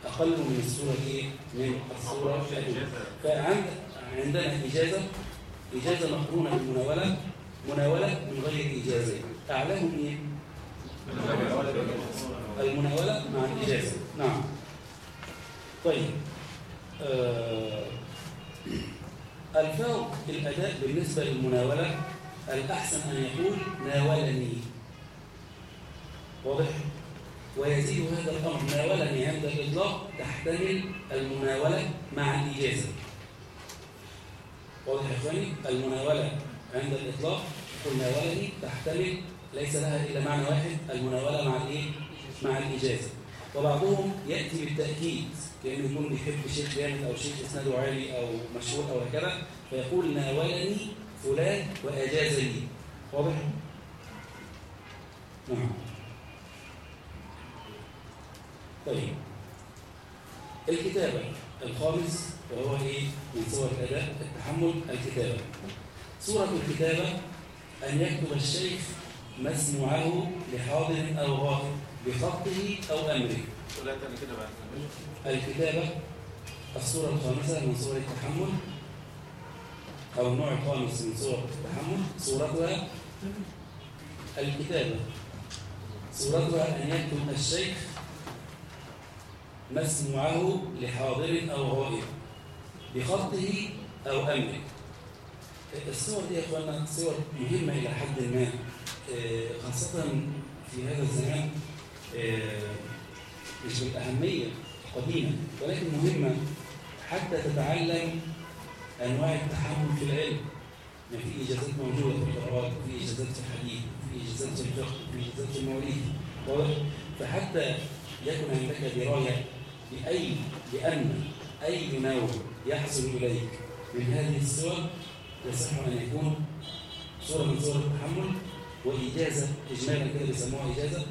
أقل من الصورة إيه؟ من الصورة الأولى فعند عندنا إجازة إجازة مقرونة بالمناولة مناولة من غير إجازة أعلاهم إيه؟ المناولة مع الإجازة نعم طيب آه الفاظ الأداء بالنسبة للمناولة الأحسن أن يقول ناولني واضح؟ ويزيد هذا الأمر ناولني عند الإطلاق تحتمل المناولة مع الإجازة واضح يا إخواني؟ المناولة عند الإطلاق قل ناولني تحتمل ليس لها إلا معنى واحد المناولة مع الإيه؟ مع الإجازة وبعضهم يأتي بالتأكيد كأنه يكون بيحب شيخ جامد أو شيخ إسناده عالي أو مشهور أو هكذا فيقول ناولني فلان وأجاز لي واضح؟ نعم طيب. الكتابة الخامس وهو إيه؟ من صور الأداء التحمل الكتابة. صورة الكتابة أن يكتب الشيخ مسموعه لحاضر أو غائب بخطه أو أمره. الكتابة الصورة الخامسة من صور التحمل أو النوع الخامس من صور التحمل صورتها الكتابة. صورتها أن يكتب الشيخ مسموعه لحاضر أو غائب بخطه أو أمره. الصور دي يا أخوانا صور مهمة إلى حد ما آه، خاصة في هذا الزمان آه، مش بالأهمية قديمة ولكن مهمة حتى تتعلم أنواع التحمل في العلم. في إجازات موجودة في القراءات وفي إجازات في الحديث وفي إجازات في الفقه وفي إجازات في المواليد واضح؟ فحتى يكون عندك دراية بأي بأن أي نوع يحصل إليك من هذه الصور يصح أن يكون صورة من صور التحمل وإجازة إجمالا كده بيسموها إجازة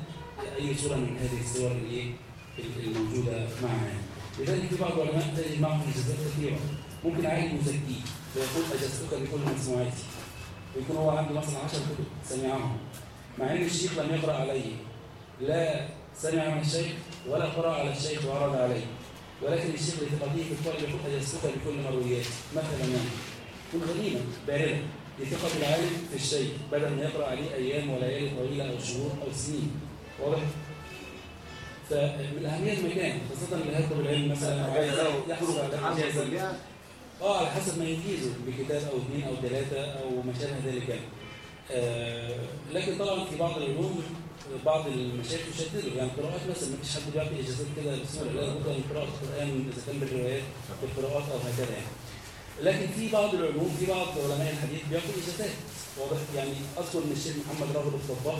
أي صورة من هذه الصور اللي الموجودة معنا. لذلك في بعض العلماء تجد معهم إجازات كثيرة. ممكن عالم يزكيه فيقول أجازتك بكل مسموعاتي ويكون هو عنده مثلا 10 كتب سمعهم. مع أن الشيخ لم يقرأ عليه. لا سمع من الشيخ ولا قرأ على الشيخ وعرض عليه ولكن الشيخ لثقته في الطالب أجازتك بكل مرويات مثلا يعني تكون غنيمة باردة لثقة العالم في الشيء بدل ما يقرأ عليه أيام وليالي طويلة أو شهور أو سنين واضح؟ فمن أهمية المكان خاصة اللي هيطلب العلم مثلا أو يحصل على آه على حسب ما يجيزه بكتاب أو اثنين أو ثلاثة أو ما شابه ذلك يعني. آه لكن طبعا في بعض العلوم بعض المشايخ يشددوا يعني قراءات مثلا ما فيش حد بيعطي اجازات كده بسهوله لا بد ان قراءه القرآن إذا كان بالروايات بالقراءات أو هكذا يعني. لكن في بعض العلوم في بعض علماء الحديث بيعطوا اجازات واضح يعني اذكر ان الشيخ محمد راغب الطباخ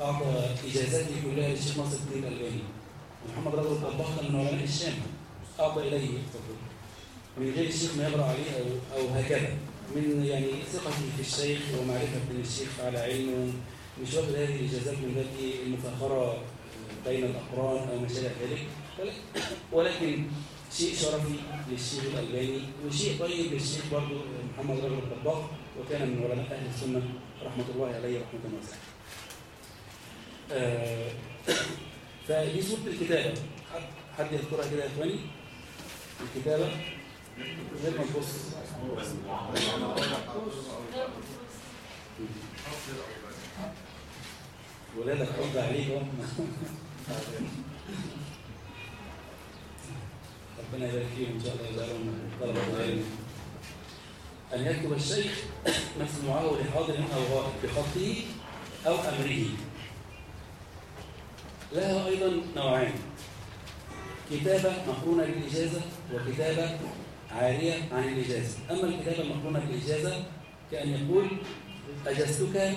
أعطى اجازاته كلها للشيخ ناصر الدين الألباني. محمد راغب الطباخ كان من علماء الشام. أعطى إليه من غير الشيخ ما يقرا عليه أو أو هكذا. من يعني ثقتي في الشيخ ومعرفة الشيخ على علم مش واخد هذه الإجازات من باب إيه؟ المفاخرة بين الأقران أو ما شابه ذلك. ولكن- شيء شرفي للشيخ الألباني وشيء طيب للشيخ برضو محمد رجل الطباخ وكان من علماء أهل السنة رحمة الله عليه رحمة واسعة. آه، فدي صورة الكتابة. حد حد يذكرها كده يا إخواني؟ الكتابة. غير ما تبص ولادك عليك أهو. ربنا يبارك فيهم إن شاء الله يجعلهم طلبه العلم ان يكتب الشيخ مسموعه لحاضر أو غائب بخطه أو امره لها أيضا نوعان كتابة مقرونة بالإجازة وكتابة عارية عن الإجازة. أما الكتابة المقرونة بالإجازة كأن يقول أجزتك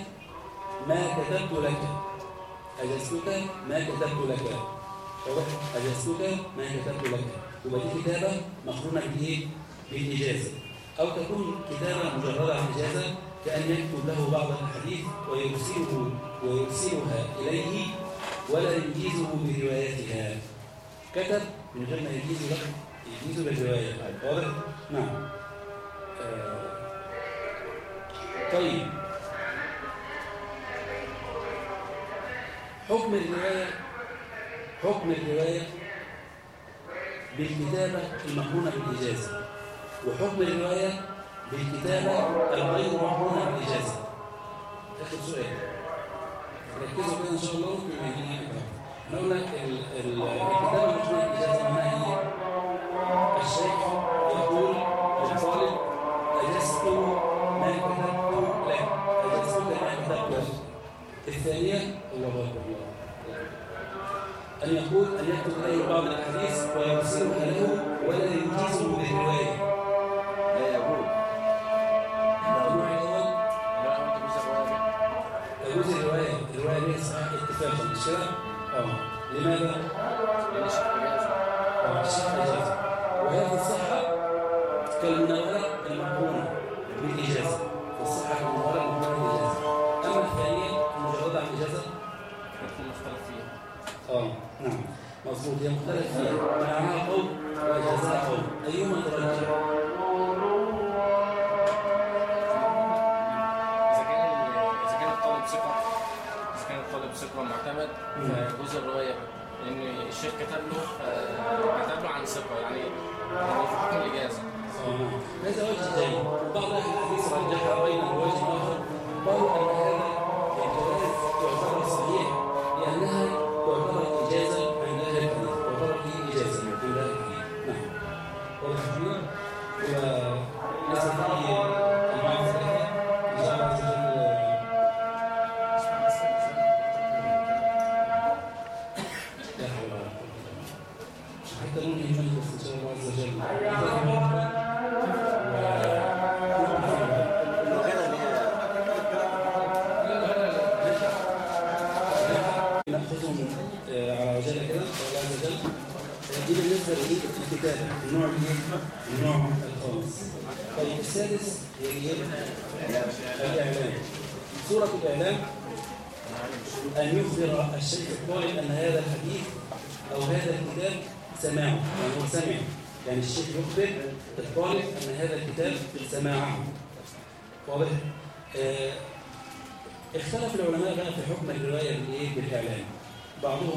ما كتبت لك. اجزتك ما كتبت لك. واضح اجزتك ما كتبت لك. يبقى دي كتابة مقرونة بإيه؟ بالإجازة أو تكون كتابة مجردة عن إجازة كأن يكتب له بعض الأحاديث ويرسله ويرسلها إليه ولا يجيزه بروايتها كتب من غير ما يجيز له يجيز بالرواية. واضح؟ نعم. آه. طيب. حكم الرواية حكم الرواية بالكتابة المقرونة بالإجازة وحكم الرواية بالكتابة الغير مقرونة بالإجازة. آخر سؤال. ركزوا كده إن شاء الله في يعني إحنا قلنا ال- ال- الكتابة المقرونة بالإجازة معناها إيه؟ الشيخ الثانية الله أكبر الله أن يقول أن يكتب إليه بعض الأحاديث ويرسلها له ولا يجيزه بالرواية. لا يقول النوع الأول يجوز الرواية، الرواية ليها صحيح اتفاقا؟ آه لماذا؟ لأن الشيخ اجازه آه الشيخ إجازة وهذه الصحة هي مختلف فيها منعها قول واجازها قول ايهما ترجح إذا كان إذا كان الطالب ثقة معتمد فيجوز الرواية لأن الشيخ كتب له آه، كتب له عن ثقة يعني يعني في حكم الإجازة. نعم هذا وجه ثاني وبعض أهل الحديث رجح بين الوجه الآخر. قالوا أن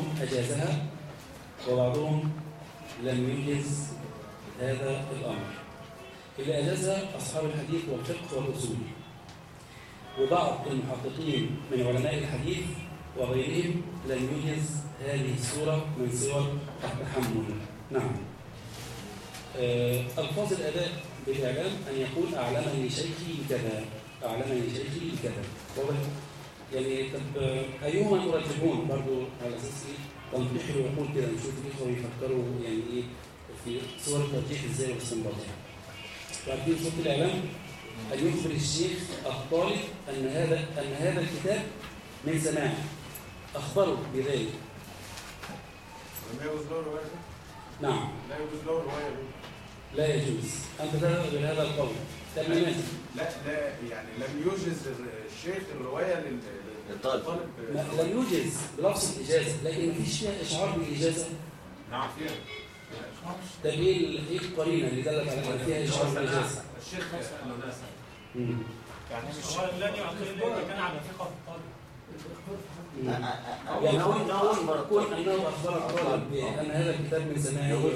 بعضهم أجازها وبعضهم لم يجز هذا الأمر. اللي أجازها أصحاب الحديث والفقه والأصول وبعض المحققين من علماء الحديث وغيرهم لم يجز هذه الصورة من صور التحمل. نعم. آه، ألفاظ الأداء بالإعلام أن يقول أعلمني شيخي بكذا أعلمني شيخي واضح؟ يعني طب آه، أيهما ترجحون برضو على أساس إيه؟ تنطيح العقول كده نشوف الإخوة يفكروا يعني إيه في صور الترجيح إزاي والاستنباط يعني. عارفين صوت الإعلام؟ أن يخبر الشيخ الطالب أن هذا أن هذا الكتاب من سماعه أخبره بذلك لما يجوز له؟ نعم لا يجوز له الرواية دي. لا يجوز أنت تذهب بهذا القول طب لماذا؟ لا لا يعني لم يجز الشيخ الرواية لل- للطالب. ما- لم يوجز بلفظ الإجازة لكن ما فيش فيها إشعار بالإجازة. نعم طب إيه ال- إيه القرينة اللي دلت على أن فيها إشعار بالإجازة؟ الشيخ. يعني الذي يعتقد ان كان على ثقة في الطالب. يعني كون كون كون إنه أخبر الطالب بأن هذا الكتاب من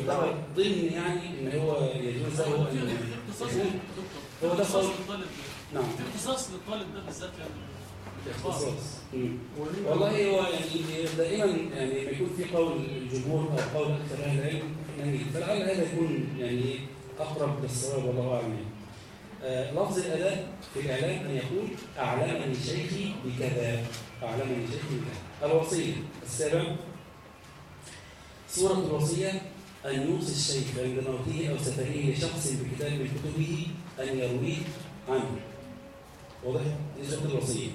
يعتبر ضمن يعني إن هو يجوز له أن يكون هو ده اختصاص قول للطالب. نعم. في اختصاص للطالب ده بالذات يعني اختصاص. والله هو يعني دائما يعني لما يكون في قول الجمهور أو قول أكثر أهل العلم يعني فلعل هذا يكون يعني أقرب للصواب والله أعلم. آه، لفظ الأداء في الإعلام أن يقول اعلمني شيخي بكذا اعلمني شيخي بكذا الوصية السابع صورة الوصية أن يوصي الشيخ عند موته أو سفره لشخص بكتاب من كتبه أن يرويه عنه واضح؟ الوصية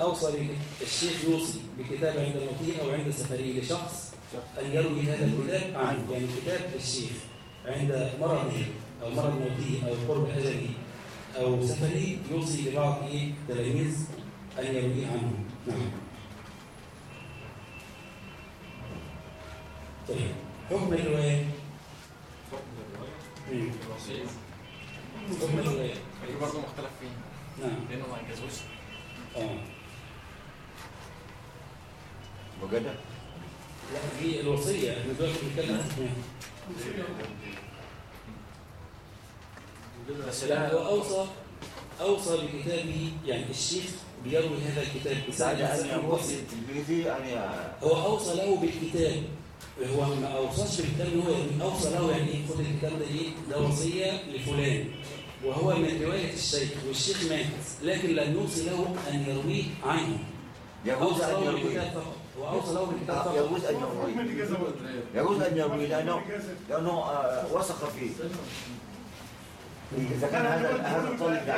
أوصى بك- الشيخ يوصي بكتاب عند موته أو عند سفره لشخص أن يروي هذا الكتاب عنه يعني كتاب الشيخ عند مرضه أو مرض موته أو قرب أجله أو سفره يوصي لبعض إيه؟ تلاميذ أن يرويه عنه. نعم. طيب. حكم الرواية؟ مم. حكم الرواية. دي برضه مختلف فيه. نعم لأنه ما انجزوش آه وجدة لا دي الوصية إحنا دلوقتي بنتكلم بس لا هو أوصى أوصى بكتابه يعني الشيخ بيروي هذا الكتاب بعد أن بسبب يوصي تلميذه أن ي- هو أوصى له بالكتاب هو ما أوصاش بالكتاب هو يعني أوصى له يعني خد الكتاب ده إيه ده وصية لفلان وهو من رواية الشيخ والشيخ مات لكن لم يوصي له أن يرويه عنه. يجوز أن له يروي بالكتاب فقط. هو أوصى له بالكتاب آه، فقط. يجوز أن يروي يجوز أن يروي لأنه لأنه آه، وثق فيه. إذا كان هذا هذا الطالب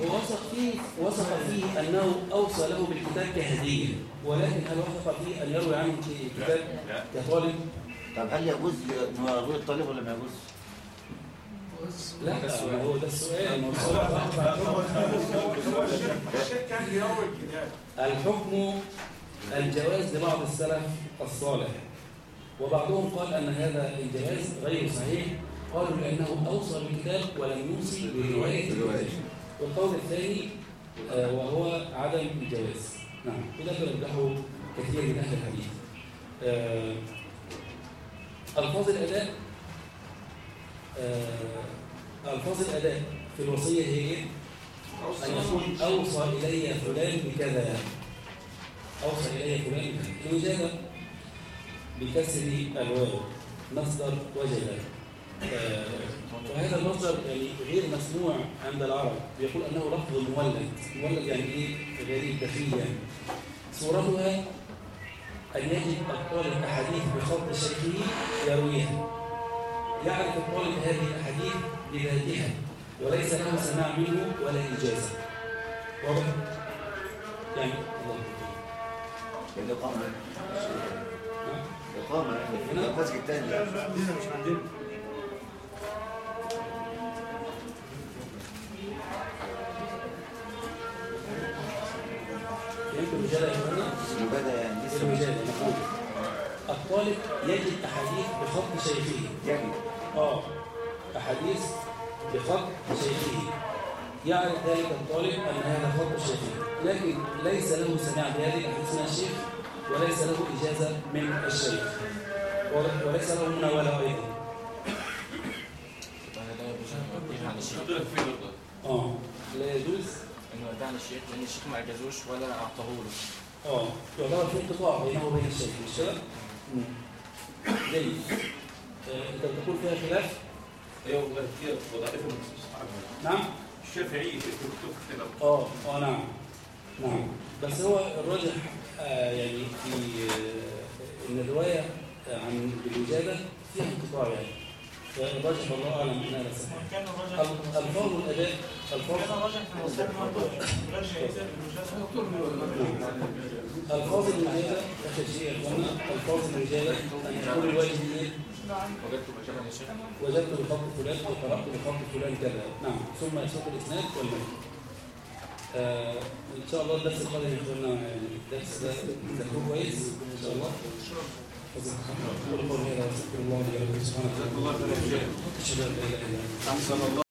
هو وثق فيه وثق فيه أنه أوصى له بالكتاب كهدية. ولكن هل وثق فيه أن يروي عنه الكتاب كطالب؟ طب هل يجوز أنه يروي الطالب ولا ما يجوز؟ لا. هو ده السؤال الحكم الجواز لبعض السلف الصالح. وبعضهم قال أن هذا الجواز غير صحيح. قالوا لأنه أوصى بالكتاب ولم يوصي برواية والقول الثاني آه، وهو عدم الجواز. نعم. وده يرجحه كثير من أهل الحديث. آه، ألفاظ الأداء ألفاظ الأداء في الوصية هي إيه؟ أن يقول أوصى إلي فلان بكذا أوصى إلي فلان بكذا. الوجادة بكسر الواو. مصدر وجد آه، وهذا المصدر يعني غير مسموع عند العرب. يقول أنه لفظ مولد. مولد يعني إيه؟ غريب دخيل يعني. صورتها أن يجد الطالب أحاديث بخط شيخه يرويها. يعرف الطالب هذه الأحاديث بذاتها وليس له سماع منه ولا إجازة واضح؟ يعني الله. الإقامة نعم. الإقامة في المسجد الثاني مش عندنا. يعني الطالب يجد أحاديث بخط شيخه. آه أحاديث بخط شيخه يعرف ذلك الطالب أن هذا خط شيخه لكن ليس له سماع بهذه الأحاديث من الشيخ وليس له إجازة من الشيخ؟ وليس له مناولة أيضا. آه. لا يجوز. يوديه عن الشيخ لأن الشيخ ما اجازوش ولا اعطاه له آه. يعتبر في انقطاع بينه وبين الشيخ مش كده؟ جيد. آه، انت بتقول فيها خلاف؟ هي وظائف نعم؟ الشافعي في كتب كده آه آه نعم نعم بس هو الراجح آه يعني في آه ان الروايه عن الوجاده فيها انقطاع يعني فالراجح والله اعلم انها لا الراجح الفاظ الاداء الفاظ الفاظ يا اخوانا الفاظ الرجاله ان يقول الواجب إيه وجدت مكانا يا شيخ وجدت بخط فلان وقرات بخط فلان كذا نعم ثم يسوق الاسناد والمتن آه ان شاء الله الدرس القادم يعني الدرس ده ذاكروه كويس ان شاء الله قول هذا الله لي ولكم سبحانه وتعالى الله